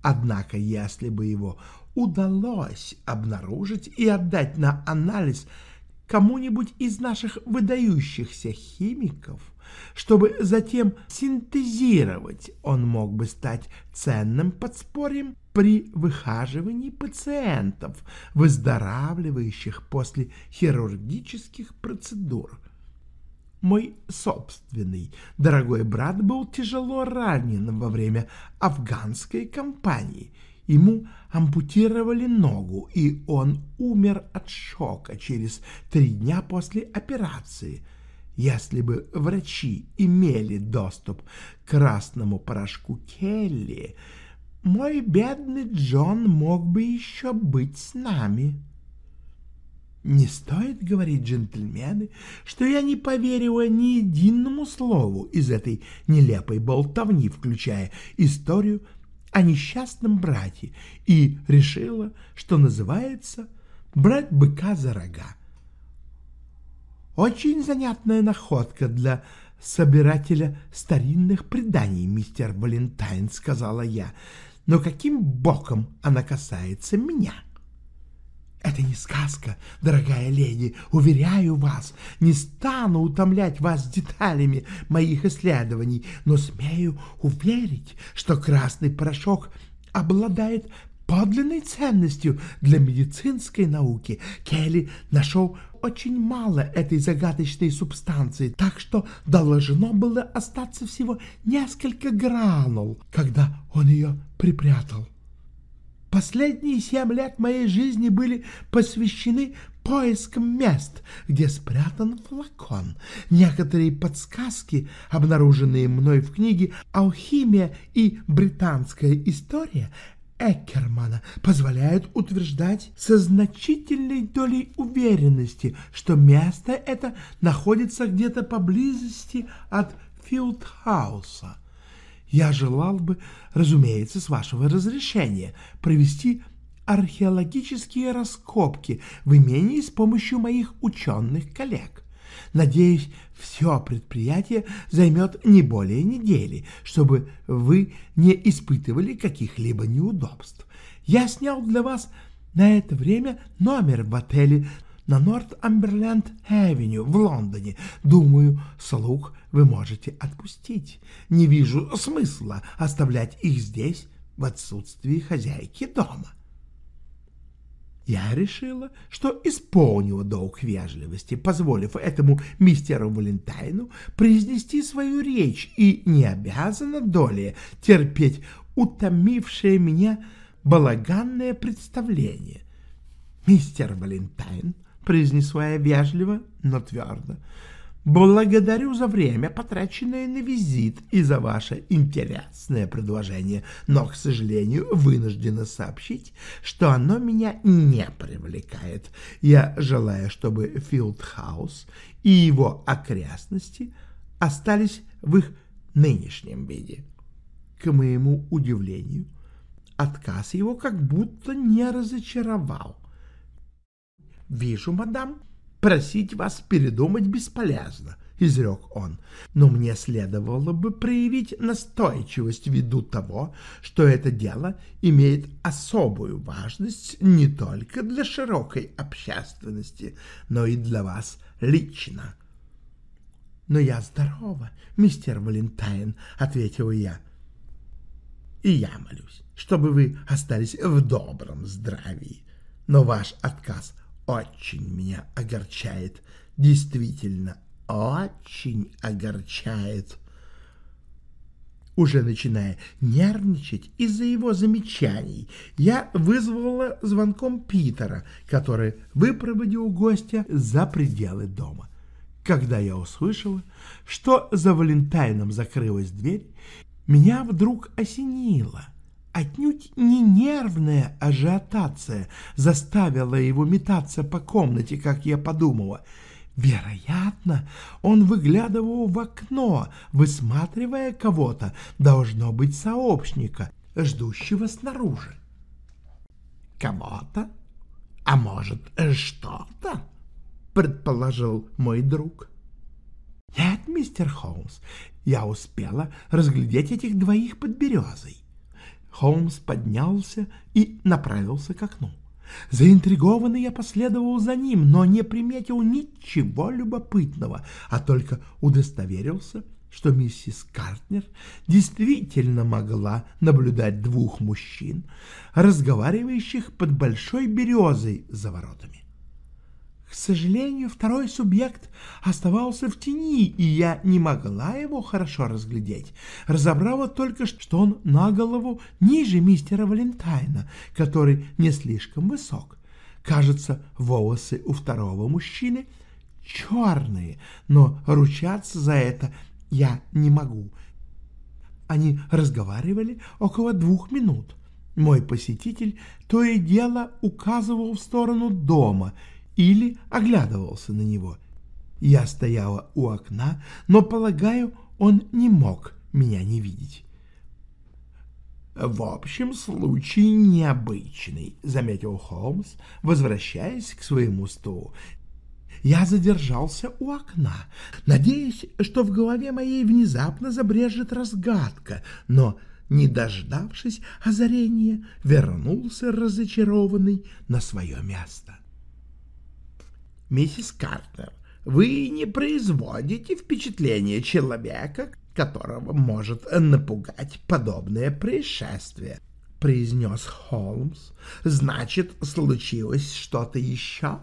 Однако, если бы его удалось обнаружить и отдать на анализ – кому-нибудь из наших выдающихся химиков, чтобы затем синтезировать, он мог бы стать ценным подспорьем при выхаживании пациентов, выздоравливающих после хирургических процедур. Мой собственный дорогой брат был тяжело ранен во время афганской кампании – Ему ампутировали ногу, и он умер от шока через три дня после операции. Если бы врачи имели доступ к красному порошку Келли, мой бедный Джон мог бы еще быть с нами. Не стоит говорить, джентльмены, что я не поверила ни единому слову из этой нелепой болтовни, включая историю о несчастном брате и решила, что называется «брать быка за рога». Очень занятная находка для собирателя старинных преданий, мистер Валентайн, сказала я, но каким боком она касается меня? — это не сказка, дорогая леди, уверяю вас, не стану утомлять вас деталями моих исследований, но смею уверить, что красный порошок обладает подлинной ценностью для медицинской науки. Келли нашел очень мало этой загадочной субстанции, так что должно было остаться всего несколько гранул, когда он ее припрятал. Последние семь лет моей жизни были посвящены поискам мест, где спрятан флакон. Некоторые подсказки, обнаруженные мной в книге «Алхимия и британская история», Эккермана позволяют утверждать со значительной долей уверенности, что место это находится где-то поблизости от Филдхауса. Я желал бы, разумеется, с вашего разрешения, провести археологические раскопки в имении с помощью моих ученых коллег. Надеюсь, все предприятие займет не более недели, чтобы вы не испытывали каких-либо неудобств. Я снял для вас на это время номер в отеле на Нортамберленд-Эвеню в Лондоне. Думаю, слуг вы можете отпустить. Не вижу смысла оставлять их здесь в отсутствии хозяйки дома. Я решила, что исполнила долг вежливости, позволив этому мистеру Валентайну произнести свою речь и не обязана долее терпеть утомившее меня балаганное представление. Мистер Валентайн произнесла я вежливо, но твердо. Благодарю за время, потраченное на визит, и за ваше интересное предложение, но, к сожалению, вынуждена сообщить, что оно меня не привлекает. Я желаю, чтобы Филдхаус и его окрестности остались в их нынешнем виде. К моему удивлению, отказ его как будто не разочаровал. «Вижу, мадам, просить вас передумать бесполезно. — изрек он, — «но мне следовало бы проявить настойчивость ввиду того, что это дело имеет особую важность не только для широкой общественности, но и для вас лично». «Но я здорова, мистер Валентайн», — ответил я. «И я молюсь, чтобы вы остались в добром здравии. Но ваш отказ очень меня огорчает, действительно очень огорчает. Уже начиная нервничать из-за его замечаний, я вызвала звонком Питера, который выпроводил гостя за пределы дома. Когда я услышала, что за Валентайном закрылась дверь, меня вдруг осенило. Отнюдь не нервная ажиотация заставила его метаться по комнате, как я подумала. Вероятно, он выглядывал в окно, высматривая кого-то, должно быть сообщника, ждущего снаружи. «Кого-то? А может, что-то?» — предположил мой друг. «Нет, мистер Холмс, я успела разглядеть этих двоих под березой». Холмс поднялся и направился к окну. Заинтригованный я последовал за ним, но не приметил ничего любопытного, а только удостоверился, что миссис Картнер действительно могла наблюдать двух мужчин, разговаривающих под большой березой за воротами. К сожалению, второй субъект оставался в тени, и я не могла его хорошо разглядеть. Разобрала только, что он на голову ниже мистера Валентайна, который не слишком высок. Кажется, волосы у второго мужчины черные, но ручаться за это я не могу. Они разговаривали около двух минут. Мой посетитель то и дело указывал в сторону дома — или оглядывался на него. Я стояла у окна, но, полагаю, он не мог меня не видеть. «В общем, случай необычный», — заметил Холмс, возвращаясь к своему стулу. Я задержался у окна, надеясь, что в голове моей внезапно забрежет разгадка, но, не дождавшись озарения, вернулся разочарованный на свое место миссис Картер, вы не производите впечатление человека, которого может напугать подобное происшествие, — произнес Холмс. — Значит, случилось что-то еще?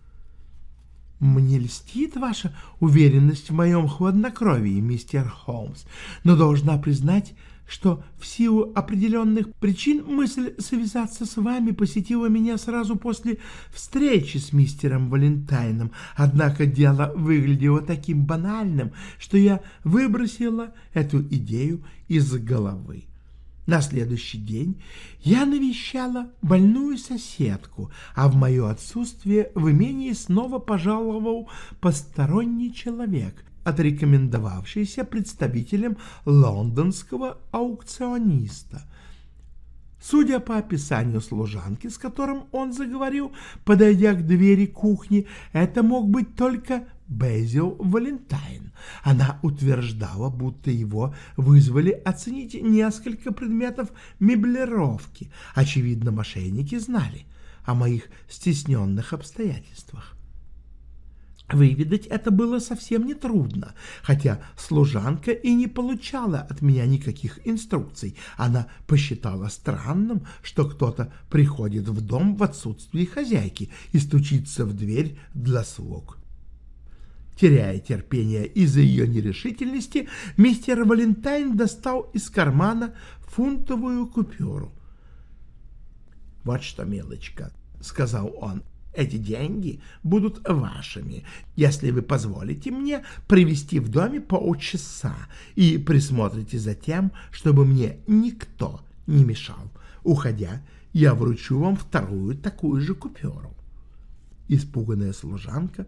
— Мне льстит ваша уверенность в моем хладнокровии, мистер Холмс, но должна признать, что в силу определенных причин мысль связаться с вами посетила меня сразу после встречи с мистером Валентайном, однако дело выглядело таким банальным, что я выбросила эту идею из головы. На следующий день я навещала больную соседку, а в мое отсутствие в имении снова пожаловал посторонний человек, отрекомендовавшийся представителем лондонского аукциониста. Судя по описанию служанки, с которым он заговорил, подойдя к двери кухни, это мог быть только Безил Валентайн. Она утверждала, будто его вызвали оценить несколько предметов меблировки. Очевидно, мошенники знали о моих стесненных обстоятельствах. Выведать это было совсем нетрудно, хотя служанка и не получала от меня никаких инструкций. Она посчитала странным, что кто-то приходит в дом в отсутствии хозяйки и стучится в дверь для слуг. Теряя терпение из-за ее нерешительности, мистер Валентайн достал из кармана фунтовую купюру. «Вот что, милочка», — сказал он, эти деньги будут вашими, если вы позволите мне провести в доме полчаса и присмотрите за тем, чтобы мне никто не мешал. Уходя, я вручу вам вторую такую же купюру. Испуганная служанка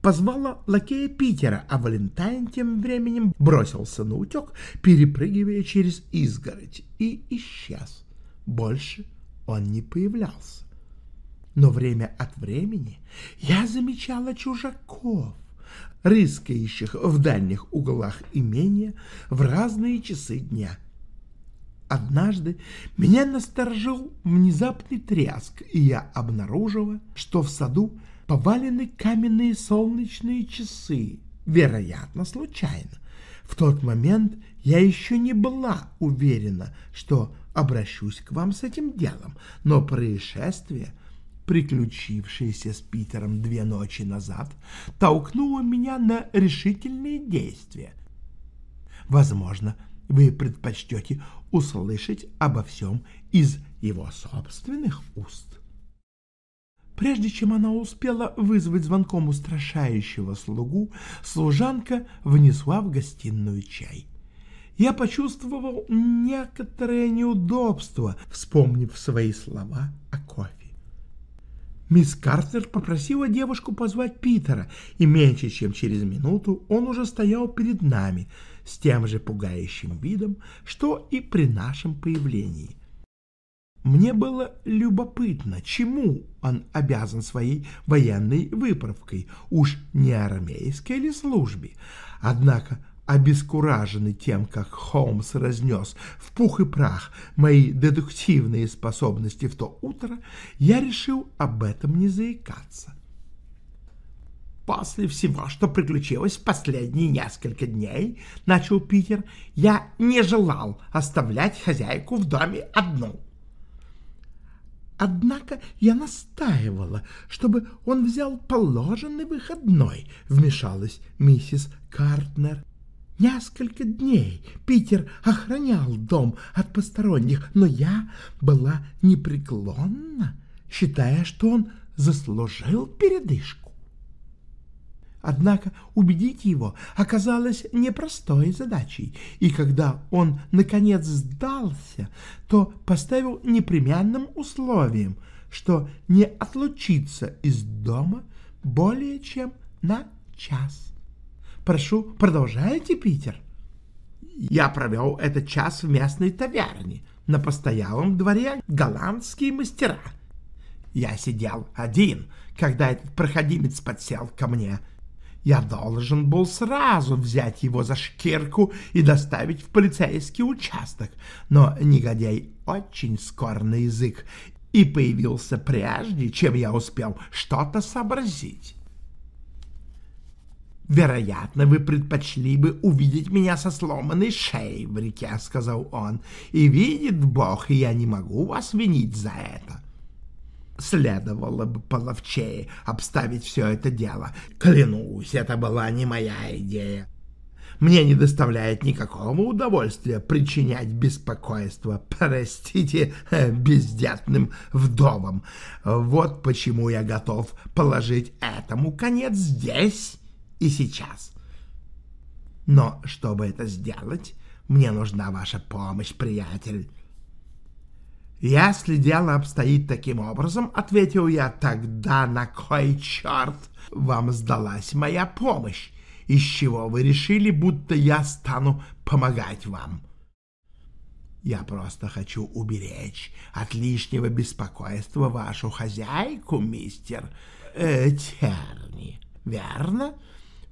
позвала лакея Питера, а Валентайн тем временем бросился на утек, перепрыгивая через изгородь, и исчез. Больше он не появлялся но время от времени я замечала чужаков, рыскающих в дальних углах имения в разные часы дня. Однажды меня насторожил внезапный тряск, и я обнаружила, что в саду повалены каменные солнечные часы, вероятно, случайно. В тот момент я еще не была уверена, что обращусь к вам с этим делом, но происшествие, приключившееся с Питером две ночи назад, толкнуло меня на решительные действия. Возможно, вы предпочтете услышать обо всем из его собственных уст. Прежде чем она успела вызвать звонком устрашающего слугу, служанка внесла в гостиную чай. Я почувствовал некоторое неудобство, вспомнив свои слова о кофе. Мисс Картер попросила девушку позвать Питера, и меньше чем через минуту он уже стоял перед нами с тем же пугающим видом, что и при нашем появлении. Мне было любопытно, чему он обязан своей военной выправкой, уж не армейской ли службе. Однако обескураженный тем, как Холмс разнес в пух и прах мои дедуктивные способности в то утро, я решил об этом не заикаться. «После всего, что приключилось в последние несколько дней, — начал Питер, — я не желал оставлять хозяйку в доме одну. Однако я настаивала, чтобы он взял положенный выходной, — вмешалась миссис Картнер. Несколько дней Питер охранял дом от посторонних, но я была непреклонна, считая, что он заслужил передышку. Однако убедить его оказалось непростой задачей, и когда он, наконец, сдался, то поставил непременным условием, что не отлучится из дома более чем на час. Прошу, продолжайте, Питер. Я провел этот час в местной таверне, на постоялом дворе голландские мастера. Я сидел один, когда этот проходимец подсел ко мне. Я должен был сразу взять его за шкирку и доставить в полицейский участок, но негодяй очень скор на язык и появился прежде, чем я успел что-то сообразить. «Вероятно, вы предпочли бы увидеть меня со сломанной шеей в реке», — сказал он, — «и видит Бог, и я не могу вас винить за это». Следовало бы половчее обставить все это дело. Клянусь, это была не моя идея. Мне не доставляет никакого удовольствия причинять беспокойство, простите, бездетным вдовам. Вот почему я готов положить этому конец здесь и сейчас. Но чтобы это сделать, мне нужна ваша помощь, приятель. Если дело обстоит таким образом, — ответил я, — тогда на кой черт вам сдалась моя помощь? Из чего вы решили, будто я стану помогать вам? Я просто хочу уберечь от лишнего беспокойства вашу хозяйку, мистер э, Терни, верно? —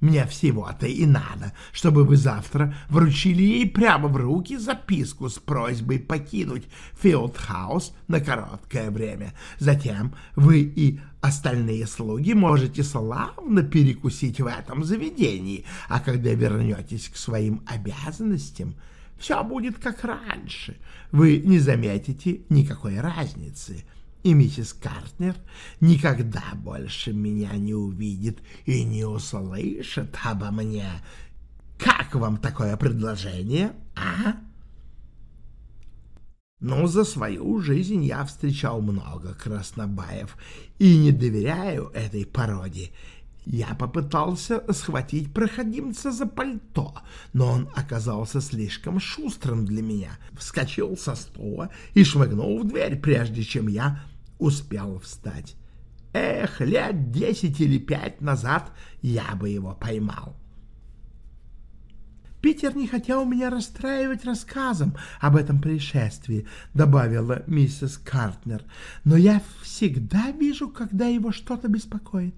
мне всего-то и надо, чтобы вы завтра вручили ей прямо в руки записку с просьбой покинуть Филдхаус на короткое время. Затем вы и остальные слуги можете славно перекусить в этом заведении, а когда вернетесь к своим обязанностям, все будет как раньше. Вы не заметите никакой разницы и миссис Картнер никогда больше меня не увидит и не услышит обо мне. Как вам такое предложение, а? Ну, за свою жизнь я встречал много краснобаев и не доверяю этой породе. Я попытался схватить проходимца за пальто, но он оказался слишком шустрым для меня, вскочил со стула и шмыгнул в дверь, прежде чем я успел встать. Эх, лет десять или пять назад я бы его поймал. Питер не хотел меня расстраивать рассказом об этом происшествии, добавила миссис Картнер, но я всегда вижу, когда его что-то беспокоит.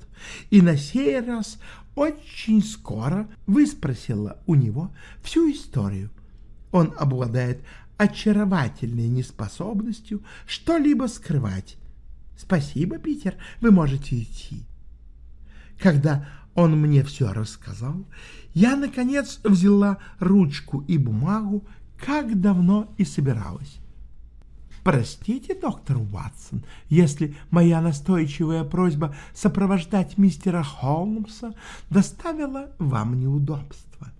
И на сей раз очень скоро выспросила у него всю историю. Он обладает очаровательной неспособностью что-либо скрывать. Спасибо, Питер, вы можете идти. Когда он мне все рассказал, я, наконец, взяла ручку и бумагу, как давно и собиралась. Простите, доктор Уатсон, если моя настойчивая просьба сопровождать мистера Холмса доставила вам неудобства.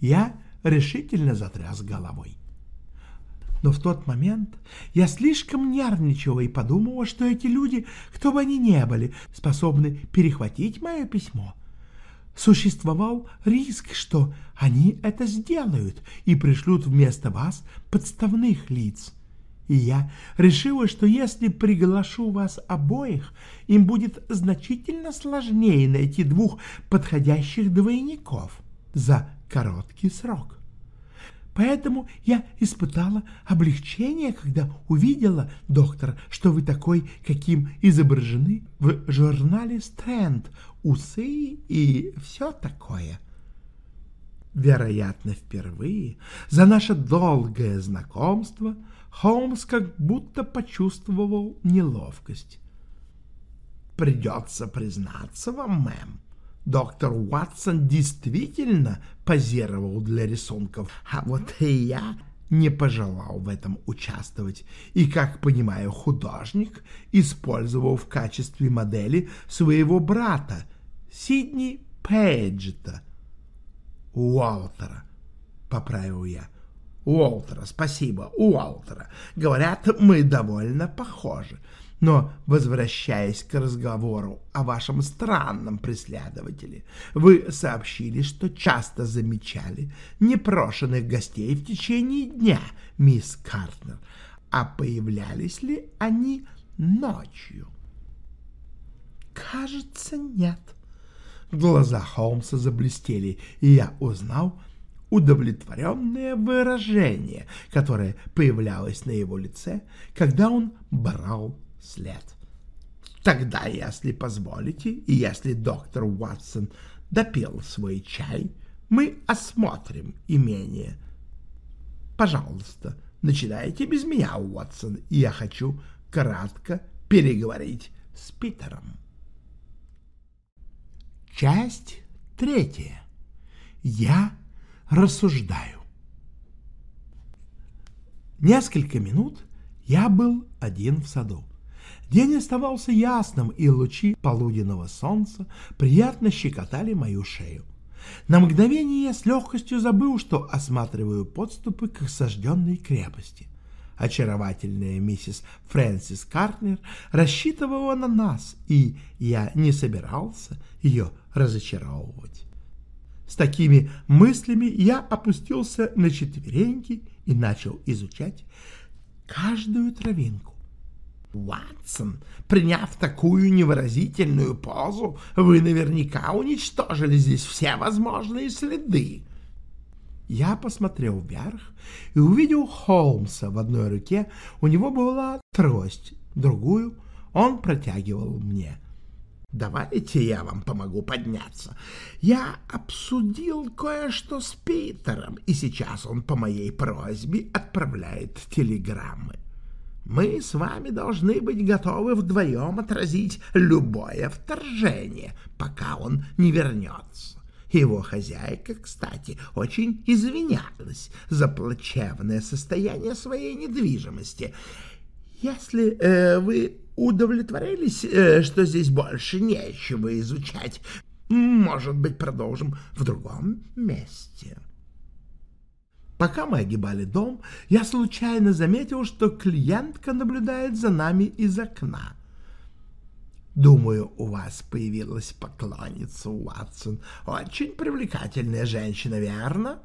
Я решительно затряс головой. Но в тот момент я слишком нервничала и подумала, что эти люди, кто бы они ни были, способны перехватить мое письмо. Существовал риск, что они это сделают и пришлют вместо вас подставных лиц и я решила, что если приглашу вас обоих, им будет значительно сложнее найти двух подходящих двойников за короткий срок. Поэтому я испытала облегчение, когда увидела, доктор, что вы такой, каким изображены в журнале «Стрэнд», усы и все такое. Вероятно, впервые за наше долгое знакомство – Холмс как будто почувствовал неловкость. «Придется признаться вам, мэм, доктор Уатсон действительно позировал для рисунков, а вот и я не пожелал в этом участвовать и, как понимаю, художник использовал в качестве модели своего брата Сидни Пейджета. Уолтера, поправил я. Уолтера, спасибо, Уолтера. Говорят, мы довольно похожи. Но, возвращаясь к разговору о вашем странном преследователе, вы сообщили, что часто замечали непрошенных гостей в течение дня, мисс Картнер. А появлялись ли они ночью? Кажется, нет. Глаза Холмса заблестели, и я узнал, удовлетворенное выражение, которое появлялось на его лице, когда он брал след. Тогда, если позволите, и если доктор Уатсон допил свой чай, мы осмотрим имение. Пожалуйста, начинайте без меня, Уотсон, и я хочу кратко переговорить с Питером. Часть третья. Я рассуждаю. Несколько минут я был один в саду. День оставался ясным, и лучи полуденного солнца приятно щекотали мою шею. На мгновение я с легкостью забыл, что осматриваю подступы к осажденной крепости. Очаровательная миссис Фрэнсис Картнер рассчитывала на нас, и я не собирался ее разочаровывать. С такими мыслями я опустился на четвереньки и начал изучать каждую травинку. Ватсон, приняв такую невыразительную позу, вы наверняка уничтожили здесь все возможные следы. Я посмотрел вверх и увидел Холмса в одной руке. У него была трость, другую он протягивал мне. Давайте я вам помогу подняться. Я обсудил кое-что с Питером, и сейчас он по моей просьбе отправляет телеграммы. Мы с вами должны быть готовы вдвоем отразить любое вторжение, пока он не вернется. Его хозяйка, кстати, очень извинялась за плачевное состояние своей недвижимости. Если э, вы удовлетворились, э, что здесь больше нечего изучать. Может быть, продолжим в другом месте. Пока мы огибали дом, я случайно заметил, что клиентка наблюдает за нами из окна. Думаю, у вас появилась поклонница, Уатсон. Очень привлекательная женщина, верно?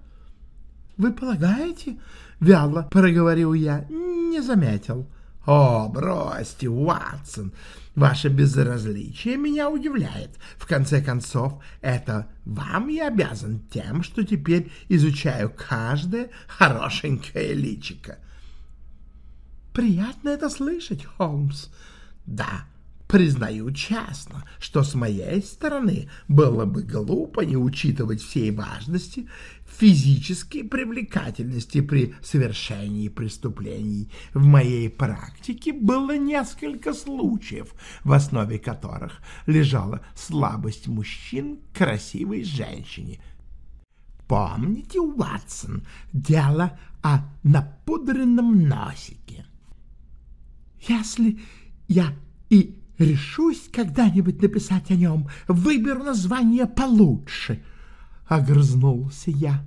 Вы полагаете? Вяло проговорил я. Не заметил. О, бросьте, Ватсон, ваше безразличие меня удивляет. В конце концов, это вам я обязан тем, что теперь изучаю каждое хорошенькое личико. Приятно это слышать, Холмс. Да, Признаю честно, что с моей стороны было бы глупо не учитывать всей важности физической привлекательности при совершении преступлений. В моей практике было несколько случаев, в основе которых лежала слабость мужчин к красивой женщине. Помните, Уатсон, дело о напудренном носике? Если я и Решусь когда-нибудь написать о нем, выберу название получше. Огрызнулся я.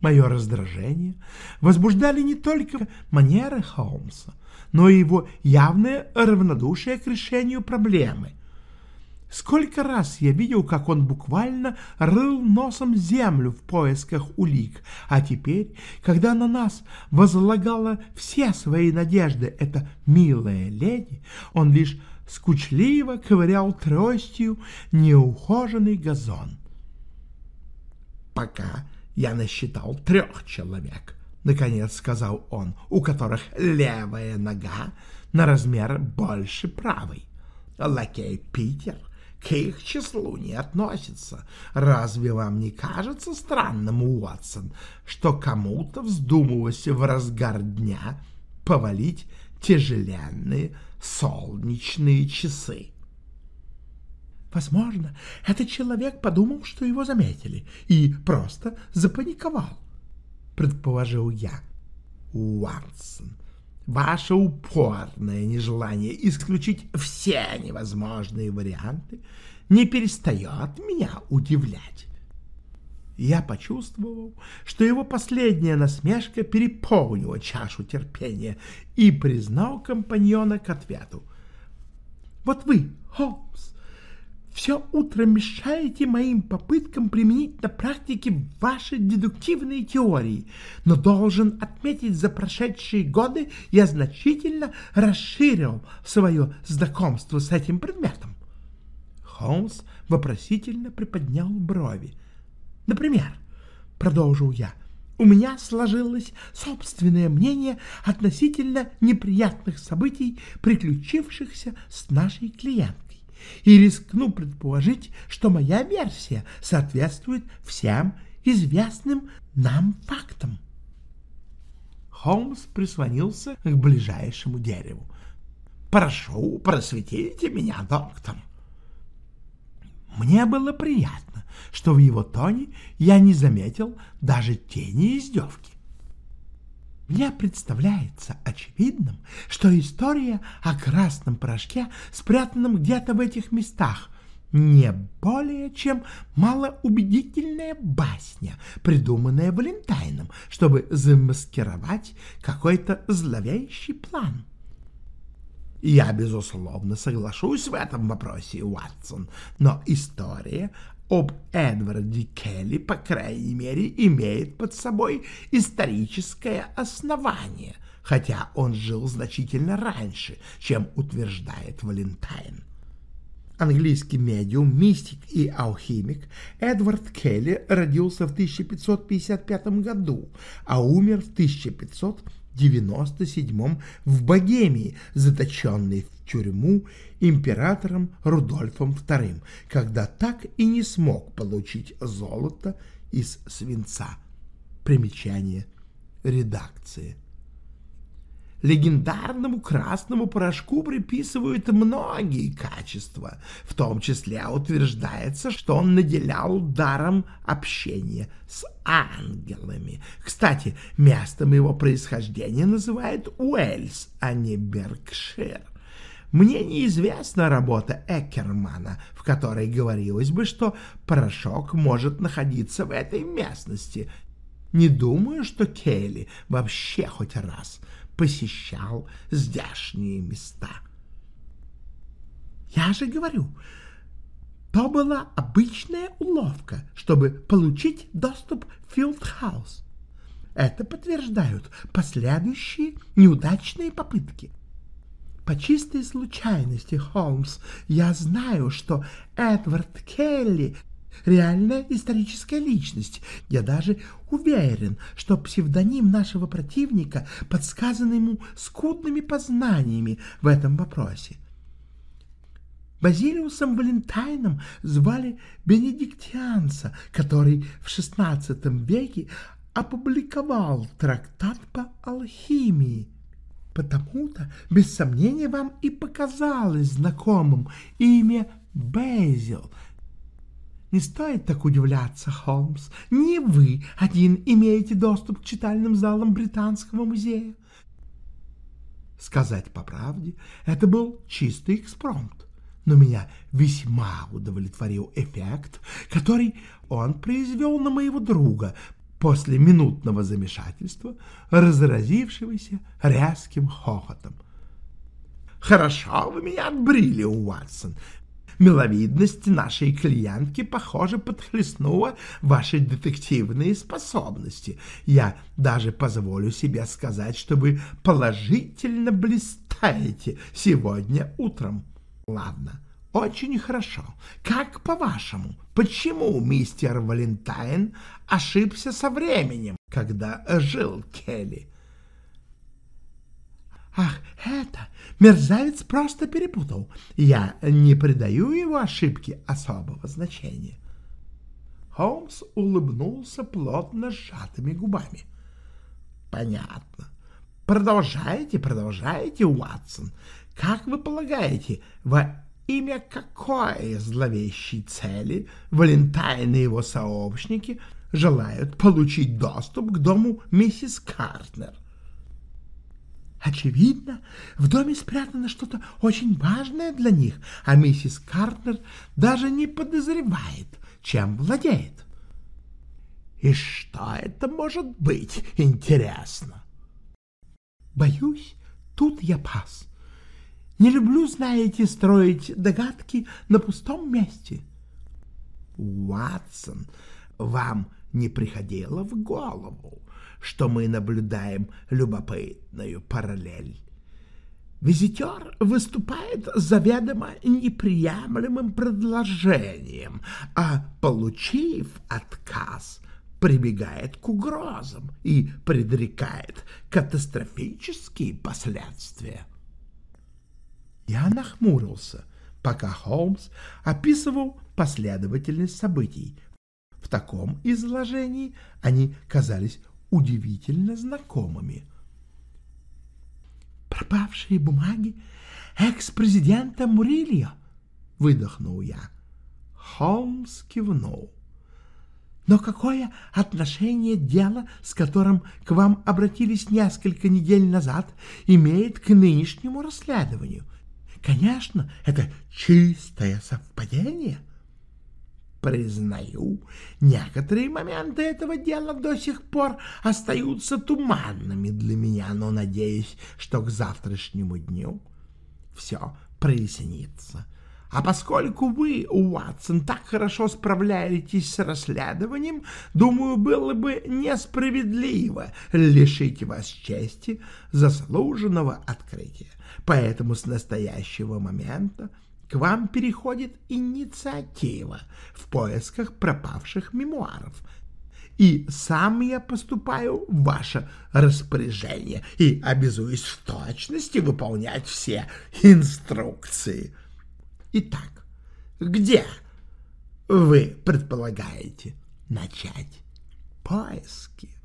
Мое раздражение возбуждали не только манеры Холмса, но и его явное равнодушие к решению проблемы — Сколько раз я видел, как он буквально рыл носом землю в поисках улик, а теперь, когда на нас возлагала все свои надежды эта милая леди, он лишь скучливо ковырял тростью неухоженный газон. «Пока я насчитал трех человек», — наконец сказал он, у которых левая нога на размер больше правой. Лакей Питер — к их числу не относится. Разве вам не кажется странным, Уотсон, что кому-то вздумалось в разгар дня повалить тяжеленные солнечные часы? Возможно, этот человек подумал, что его заметили, и просто запаниковал, предположил я. Уатсон, Ваше упорное нежелание исключить все невозможные варианты не перестает меня удивлять. Я почувствовал, что его последняя насмешка переполнила чашу терпения и признал компаньона к ответу. «Вот вы, Холмс, все утро мешаете моим попыткам применить на практике ваши дедуктивные теории, но должен отметить, за прошедшие годы я значительно расширил свое знакомство с этим предметом. Холмс вопросительно приподнял брови. Например, продолжил я, у меня сложилось собственное мнение относительно неприятных событий, приключившихся с нашей клиенткой и рискну предположить, что моя версия соответствует всем известным нам фактам. Холмс прислонился к ближайшему дереву. «Прошу, просветите меня, доктор». Мне было приятно, что в его тоне я не заметил даже тени издевки. Мне представляется очевидным, что история о красном порошке, спрятанном где-то в этих местах, не более чем малоубедительная басня, придуманная Валентайном, чтобы замаскировать какой-то зловещий план. Я, безусловно, соглашусь в этом вопросе, Уатсон, но история об Эдварде Келли, по крайней мере, имеет под собой историческое основание, хотя он жил значительно раньше, чем утверждает Валентайн. Английский медиум, мистик и алхимик Эдвард Келли родился в 1555 году, а умер в 1500 97 в Богемии, заточенный в тюрьму императором Рудольфом II, когда так и не смог получить золото из свинца. Примечание редакции легендарному красному порошку приписывают многие качества, в том числе утверждается, что он наделял даром общения с ангелами. Кстати, местом его происхождения называют Уэльс, а не Беркшир. Мне неизвестна работа Экермана, в которой говорилось бы, что порошок может находиться в этой местности. Не думаю, что Келли вообще хоть раз посещал здешние места. Я же говорю, то была обычная уловка, чтобы получить доступ в Филдхаус. Это подтверждают последующие неудачные попытки. По чистой случайности, Холмс, я знаю, что Эдвард Келли — реальная историческая личность. Я даже уверен, что псевдоним нашего противника подсказан ему скудными познаниями в этом вопросе. Базилиусом Валентайном звали бенедиктианца, который в XVI веке опубликовал трактат по алхимии. Потому-то, без сомнения, вам и показалось знакомым имя Безил. Не стоит так удивляться, Холмс. Не вы один имеете доступ к читальным залам Британского музея. Сказать по правде, это был чистый экспромт, но меня весьма удовлетворил эффект, который он произвел на моего друга, после минутного замешательства, разразившегося резким хохотом. «Хорошо вы меня отбрили, Уатсон. Миловидность нашей клиентки, похоже, подхлестнула ваши детективные способности. Я даже позволю себе сказать, что вы положительно блистаете сегодня утром. Ладно, очень хорошо. Как по-вашему, почему мистер Валентайн ошибся со временем, когда жил Келли? Ах, это мерзавец просто перепутал. Я не придаю его ошибке особого значения. Холмс улыбнулся плотно сжатыми губами. Понятно. Продолжайте, продолжайте, Уатсон. Как вы полагаете, во имя какой зловещей цели Валентайн и его сообщники желают получить доступ к дому миссис Картнер? Очевидно, в доме спрятано что-то очень важное для них, а миссис Картнер даже не подозревает, чем владеет. И что это может быть, интересно? Боюсь, тут я пас. Не люблю, знаете, строить догадки на пустом месте. Уатсон, вам не приходило в голову, что мы наблюдаем любопытную параллель? Визитер выступает заведомо неприемлемым предложением, а, получив отказ, прибегает к угрозам и предрекает катастрофические последствия. Я нахмурился, пока Холмс описывал последовательность событий. В таком изложении они казались удивительно знакомыми. «Пропавшие бумаги экс-президента Мурильо!» — выдохнул я. Холмс кивнул. «Но какое отношение дело, с которым к вам обратились несколько недель назад, имеет к нынешнему расследованию?» Конечно, это чистое совпадение. Признаю, некоторые моменты этого дела до сих пор остаются туманными для меня, но надеюсь, что к завтрашнему дню все прояснится. А поскольку вы, Уатсон, так хорошо справляетесь с расследованием, думаю, было бы несправедливо лишить вас чести заслуженного открытия. Поэтому с настоящего момента к вам переходит инициатива в поисках пропавших мемуаров. И сам я поступаю в ваше распоряжение и обязуюсь в точности выполнять все инструкции. Итак, где вы предполагаете начать поиски?